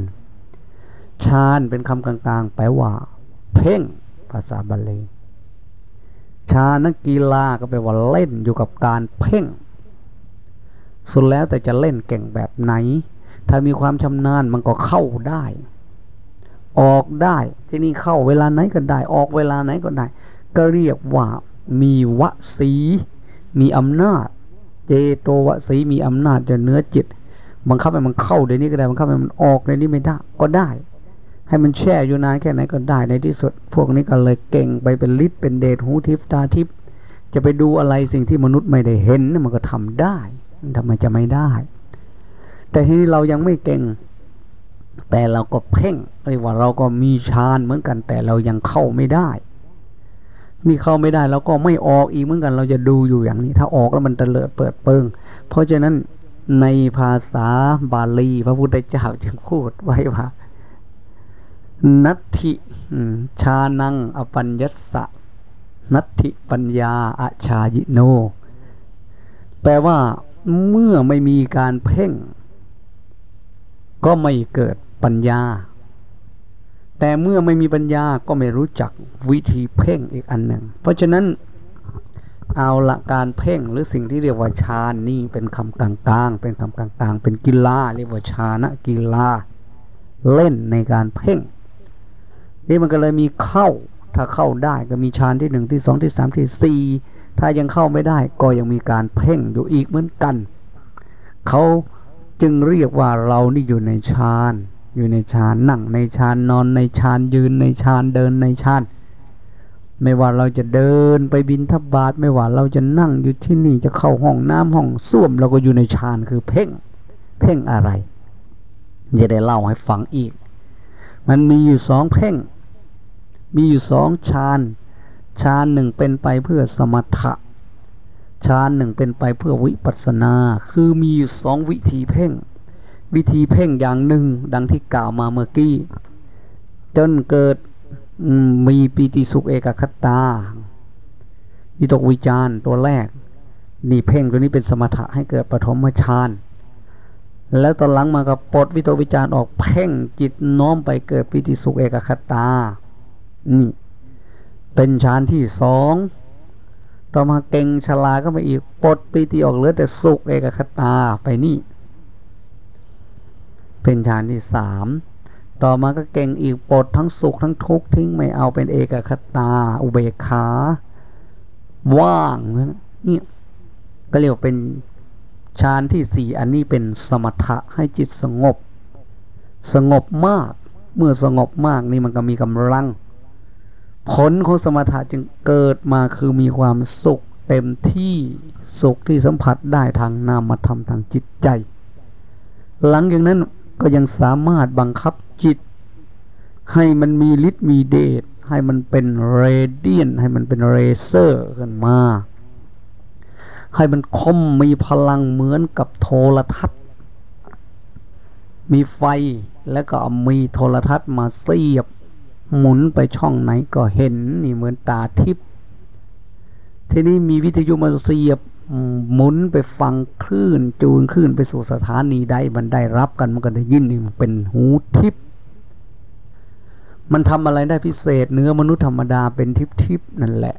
ฌานเป็นคำกลางๆ แปลว่า เพ่งภาษาบาลีฌานนักกีฬาก็แปลว่าเล่นอยู่กับการเพ่ง สุดแล้วแต่จะเล่นเก่งแบบไหน ถ้ามีความชำนาญมันก็เข้าได้ ออกได้ที่นี่เข้าเวลาไหนก็ได้ ออกเวลาไหนก็ได้ ก็เรียกว่ามีวสี มีอำนาจ เจโตวสีมีอำนาจจะเนื้อจิตบังคับให้มันเข้าในนี้ก็ได้บังคับให้มันออกในนี้ไม่ได้ก็ได้ ให้มันแช่อยู่นานแค่ไหนก็ได้ในที่สุด พวกนี้ก็เลยเก่งไปเป็นฤทธิ์เป็นเดชหูทิพตาทิพจะไปดูอะไรสิ่งที่มนุษย์ไม่ได้เห็นมันก็ทำได้ทำไมจะไม่ได้ แต่ทีนี้เรายังไม่เก่ง แต่เราก็เพ่งเรียกว่าเราก็มีฌานเหมือนกัน แต่เรายังเข้าไม่ได้นี่เข้าไม่ได้เราก็ไม่ออกอีกเหมือนกัน เราจะดูอยู่อย่างนี้ ถ้าออกแล้วมันเตลิดเปิดเปิง เพราะฉะนั้นในภาษาบาลี พระพุทธเจ้าจึงพูดไว้ว่า นัตถิชานังอปัญญสะนัตถิปัญญาอาชายิโน แปลว่าเมื่อไม่มีการเพ่ง ก็ไม่เกิดปัญญา แต่เมื่อไม่มีปัญญาก็ไม่รู้จักวิธีเพ่งอีกอันหนึ่ง เพราะฉะนั้นเอาละการเพ่งหรือสิ่งที่เรียกว่าฌานนี่เป็นคำกลางๆ เป็นคำกลางๆ เป็นกีฬาเรียกว่าฌานะกีฬาเล่นในการเพ่ง นี่มันก็เลยมีเข้า ถ้าเข้าได้ก็มีฌานที่หนึ่งที่สองที่สามที่สี่ถ้ายังเข้าไม่ได้ก็ยังมีการเพ่งอยู่อีกเหมือนกัน เขาจึงเรียกว่าเรานี่อยู่ในฌานอยู่ในฌานนั่งในฌานนอนในฌานยืนในฌานเดินในฌานไม่ว่าเราจะเดินไปบินทบาทไม่ว่าเราจะนั่งอยู่ที่นี่จะเข้าห้องน้ำห้องส้วมเราก็อยู่ในฌานคือเพ่ง เพ่งอะไรจะได้เล่าให้ฟังอีก มันมีอยู่สองเพ่ง มีอยู่สองฌานฌานหนึ่งเป็นไปเพื่อสมถะฌานหนึ่งเป็นไปเพื่อวิปัสสนา คือมีอยู่สองวิธีเพ่ง วิธีเพ่งอย่างหนึ่งดังที่กล่าวมาเมื่อกี้ จนเกิดมีปีติสุขเอกคตาวิตกวิจารตัวแรก นี่เพ่งตัวนี้เป็นสมถะให้เกิดปฐมฌานแล้วตอนหลังมาก็ปลดวิตกวิจารออกเพ่งจิตน้อมไปเกิดปีติสุขเอกคตา นี่เป็นฌานที่สองต่อมาเก่งชลาก็ไปอีกปลดปีติออกเหลือแต่สุขเอกคตาไปนี่ เป็นฌานที่สามต่อมาก็เก่งอีกปลดทั้งสุขทั้งทุกข์ทิ้งไม่เอาเป็นเอกคตา อุเบกขา ว่างเนี่ยก็เรียกเป็นฌานที่สี่อันนี้เป็นสมถะให้จิตสงบ สงบมาก เมื่อสงบมากนี่มันก็มีกำลัง ผลของสมถะจึงเกิดมาคือมีความสุขเต็มที่สุขที่สัมผัสได้ทางนามธรรมทางจิตใจ หลังจากนั้นก็ยังสามารถบังคับจิต ให้มันมีฤทธิ์มีเดชให้มันเป็นเรเดียน ให้มันเป็นเรเซอร์ขึ้นมา ให้มันคมมีพลังเหมือนกับโทรทัศน์ มีไฟแล้วก็มีโทรทัศน์มาเสียบ หมุนไปช่องไหนก็เห็นนี่เหมือนตาทิพย์ทีนี้มีวิทยุมาเสียบหมุนไปฟังคลื่นจูนคลื่นไปสู่สถานีใดมันได้รับกันมันก็ได้ยินนี่มันเป็นหูทิพย์มันทำอะไรได้พิเศษเนื้อมนุษย์ธรรมดาเป็นทิพย์ทิพนั่นแหละ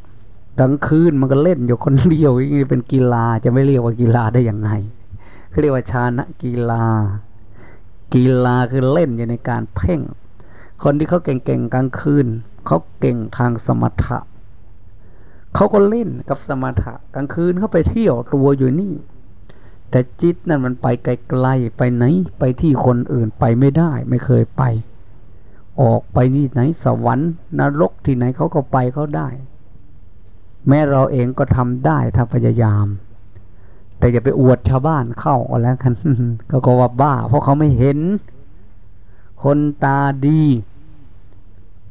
กลางคืนมันก็เล่นอยู่คนเดียวอย่างนี้เป็นกีฬาจะไม่เรียกว่ากีฬาได้ย่างไงเขาเรียกว่าชานะกีฬา กีฬาคือเล่นอยู่ในการเพ่ง คนที่เขาเก่งๆกลางคืนเขาเก่งทางสมถะเขาก็เล่นกับสมถะกลางคืนเขาไปเที่ยวตัวอยู่นี่ แต่จิตนั่นมันไปไกลๆไปไหน ไปที่คนอื่นไปไม่ได้ ไม่เคยไป ออกไปนี่ไหนสวรรค์นรกที่ไหนเขาก็ไปเขาได้ แม้เราเองก็ทำได้ถ้าพยายาม แต่อย่าไปอวดชาวบ้านเข้าก็แล้วกันเขาก็ว่าบ้า เพราะเขาไม่เห็น คนตาดี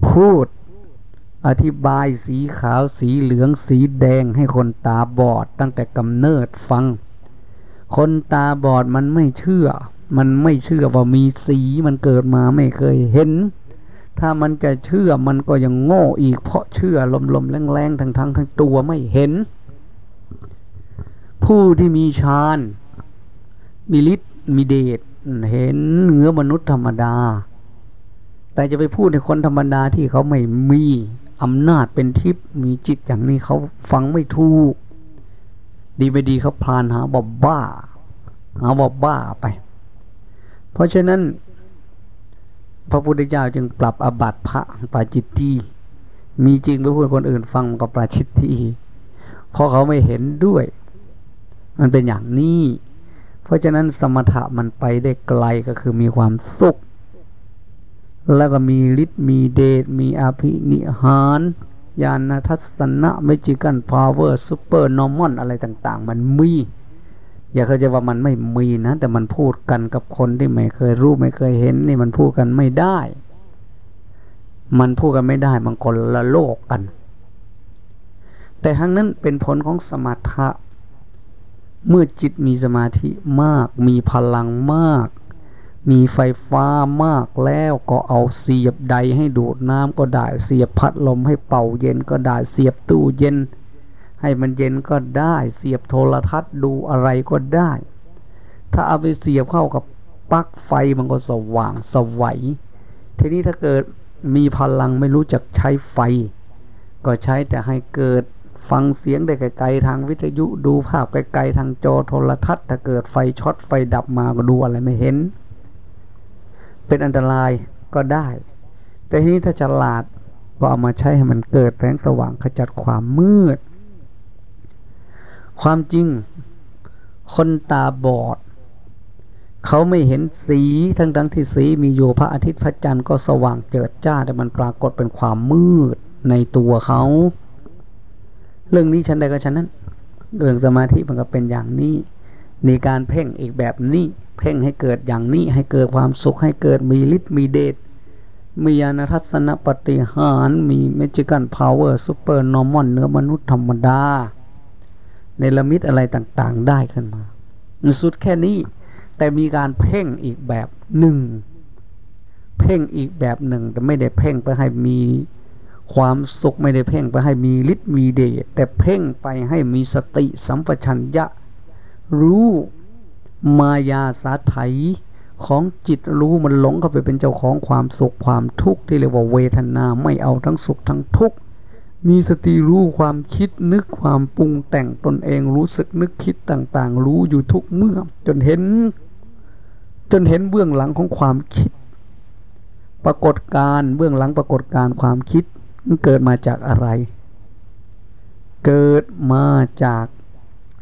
พูดอธิบายสีขาวสีเหลืองสีแดงให้คนตาบอดตั้งแต่กำเนิดฟัง คนตาบอดมันไม่เชื่อ มันไม่เชื่อว่ามีสีมันเกิดมาไม่เคยเห็น ถ้ามันจะเชื่อมันก็ยังโง่อีกเพราะเชื่อลมๆแรงๆทั้งทั้งทั้งตัวไม่เห็น ผู้ที่มีฌานมีฤทธิ์มีเดชเห็นเหนือมนุษย์ธรรมดา แต่จะไปพูดในคนธรรมดาที่เขาไม่มีอำนาจเป็นทิพย์มีจิตอย่างนี้เขาฟังไม่ถูก ดีไม่ดีเขาพานหาบอบบ้า หาบอบบ้าไป เพราะฉะนั้น พระพุทธเจ้าจึงปรับอบัตพระปาจิตตีมีจริงไปพูดคนอื่นฟังก็ปราชิตทีเพราะเขาไม่เห็นด้วย มันเป็นอย่างนี้ เพราะฉะนั้นสมถะมันไปได้ไกลก็คือมีความสุข แล้วก็มีฤทธิ์มีเดชมีอภินิหารญาณทัศนะ magical power supernormal อะไรต่าง ๆ มันมี อย่าเข้าใจว่ามันไม่มีนะ แต่มันพูดกันกับคนที่ไม่เคยรู้ไม่เคยเห็นนี่มันพูดกันไม่ได้ มันพูดกันไม่ได้มันคนละโลกกัน แต่ทั้งนั้นเป็นผลของสมถะเมื่อจิตมีสมาธิมาก มีพลังมาก มีไฟฟ้ามากแล้วก็เอาเสียบใดให้ดูดน้ำก็ได้ เสียบพัดลมให้เป่าเย็นก็ได้ เสียบตู้เย็น ให้มันเย็นก็ได้ เสียบโทรทัศน์ดูอะไรก็ได้ ถ้าเอาไปเสียบเข้ากับปลั๊กไฟมันก็สว่างสวัย ทีนี้ถ้าเกิดมีพลังไม่รู้จักใช้ไฟ ก็ใช้แต่ให้เกิดฟังเสียงได้ไกลๆทางวิทยุดูภาพไกลๆทางจอโทรทัศน์ ถ้าเกิดไฟช็อตไฟดับมาก็ดูอะไรไม่เห็น เป็นอันตรายก็ได้ แต่ทีนี้ถ้าฉลาดก็เอามาใช้ให้มันเกิดแสงสว่างขจัดความมืด ความจริง คนตาบอด เขาไม่เห็นสีทั้งทั้งที่สีมีอยู่พระอาทิตย์พระจันทร์ก็สว่างเจิดจ้าแต่มันปรากฏเป็นความมืดในตัวเขา เรื่องนี้ฉันใดก็ฉันนั้น เรื่องสมาธิมันก็เป็นอย่างนี้ในการเพ่งอีกแบบนี้ เพ่งให้เกิดอย่างนี้ให้เกิดความสุขให้เกิดมีฤทธิ์มีเดชมีญาณทัศนะปาฏิหาริย์มี magical power supernormal เหนือมนุษย์ธรรมดาเนรมิตอะไรต่างๆได้ขึ้นมา สุดแค่นี้ แต่มีการเพ่งอีกแบบหนึ่ง เพ่งอีกแบบหนึ่ง แต่ไม่ได้เพ่งไปให้มีความสุขไม่ได้เพ่งไปให้มีฤทธิ์มีเดชแต่เพ่งไปให้มีสติสัมปชัญญะ รู้ มายาสาไถของจิตรู้มันหลงเข้าไปเป็นเจ้าของความสุขความทุกข์ที่เรียกว่าเวทนาไม่เอาทั้งสุขทั้งทุกข์มีสติรู้ความคิดนึกความปรุงแต่งตนเองรู้สึกนึกคิดต่างๆ รู้อยู่ทุกเมื่อ จนเห็น จนเห็นเบื้องหลังของความคิด ปรากฏการเบื้องหลังปรากฏการความคิดมันเกิดมาจากอะไร เกิดมาจาก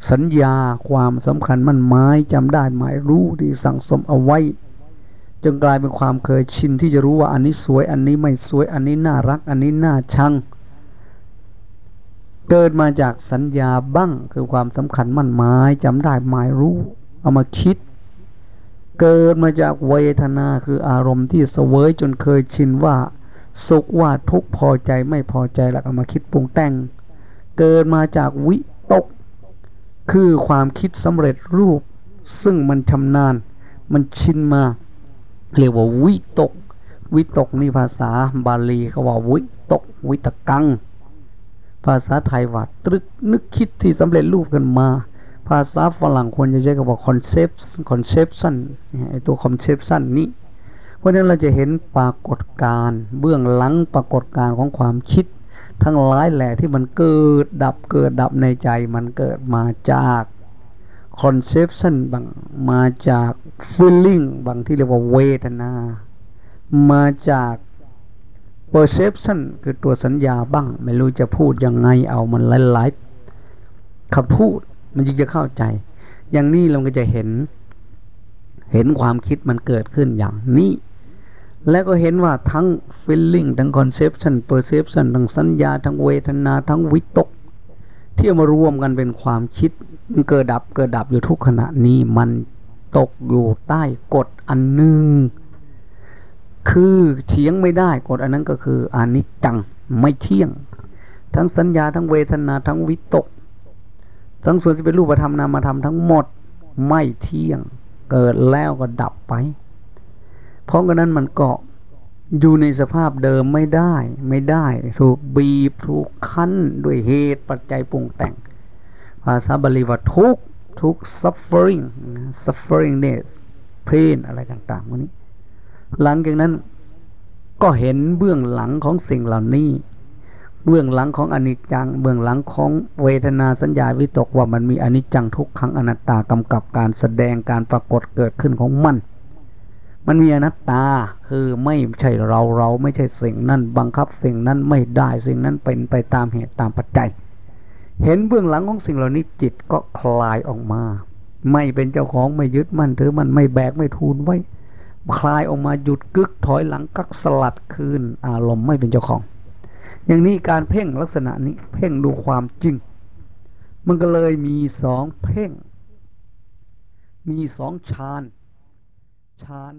สัญญาความสำคัญมันหมายจำได้หมายรู้ที่สั่งสมเอาไว้ จนกลายเป็นความเคยชินที่จะรู้ว่าอันนี้สวยอันนี้ไม่สวยอันนี้น่ารัก อันนี้น่าชังเกิดมาจากสัญญาบ้างคือความสำคัญมั่นหมายจำได้หมายรู้ เอามาคิด เกิดมาจากเวทนาคืออารมณ์ที่เสวยจนเคยชินว่า สุขว่าทุกพอใจไม่พอใจแล้วก็มาคิดปรุงแต่ง เกิดมาจากวิตก คือความคิดสำเร็จรูป ซึ่งมันชำนาญ มันชินมา เรียกว่าวิตก วิตกนี่ภาษาบาลีเขาว่าวิตก วิตกัง ภาษาไทยว่าตรึกนึกคิดที่สำเร็จรูปกันมา ภาษาฝรั่งควรจะใช้คำว่า concept conception ไอตัว conception นี้เพราะนั้นเราจะเห็นปรากฏการเบื้องหลังปรากฏการของความคิด ทั้งหลายแหล่ที่มันเกิดดับเกิดดับในใจมันเกิดมาจาก conception บางมาจาก feeling บางที่เรียกว่าเวทนา มาจาก perception คือตัวสัญญาบ้าง ไม่รู้จะพูดยังไงเอามันหลายๆคำพูดมันจึงจะเข้าใจ อย่างนี้เราก็จะเห็น เห็นความคิดมันเกิดขึ้นอย่างนี้ แล้วก็เห็นว่าทั้ง feeling ทั้ง conception perception ทั้งสัญญา ทั้งเวทนา ทั้งวิตก ที่มารวมกันเป็นความคิดมันเกิดดับเกิดดับอยู่ทุกขณะนี้มันตกอยู่ใต้กฎอันหนึ่งคือเถียงไม่ได้กฎอันนั้นก็คืออนิจจังไม่เที่ยง ทั้งสัญญาทั้งเวทนาทั้งวิตก ทั้งส่วนที่เป็นรูปธรรมนามธรรมทั้งหมดไม่เที่ยง เกิดแล้วก็ดับไป เพราะงั้นนั้นมันเก็อยู่ในสภาพเดิมไม่ได้ ไม่ได้ ถูกบีบถูกคั้นด้วยเหตุปัจจัยปรุงแต่ง ภาษาบาลีว่าทุกทุก suffering sufferingness pain อะไรต่างๆวันนี้ หลังจากนั้นก็เห็นเบื้องหลังของสิ่งเหล่านี้ เบื้องหลังของอนิจจัง เบื้องหลังของเวทนาสัญญาวิตกว่ามันมีอนิจจังทุกขังอนัตตากำกับการแสดงการปรากฏเกิดขึ้นของมัน มันมีอนัตตาคือไม่ใช่เราเราไม่ใช่สิ่งนั้นบังคับสิ่งนั้นไม่ได้สิ่งนั้นเป็นไปตามเหตุตามปัจจัย เห็นเบื้องหลังของสิ่งเหล่านี้จิตก็คลายออกมา ไม่เป็นเจ้าของไม่ยึดมั่นถือมันไม่แบกไม่ทูนไว้ คลายออกมาหยุดกึกถอยหลังกักสลัดคืนอารมณ์ไม่เป็นเจ้าของ อย่างนี้การเพ่งลักษณะนี้เพ่งดูความจริง มันก็เลยมีสองเพ่ง มีสองฌานฌาน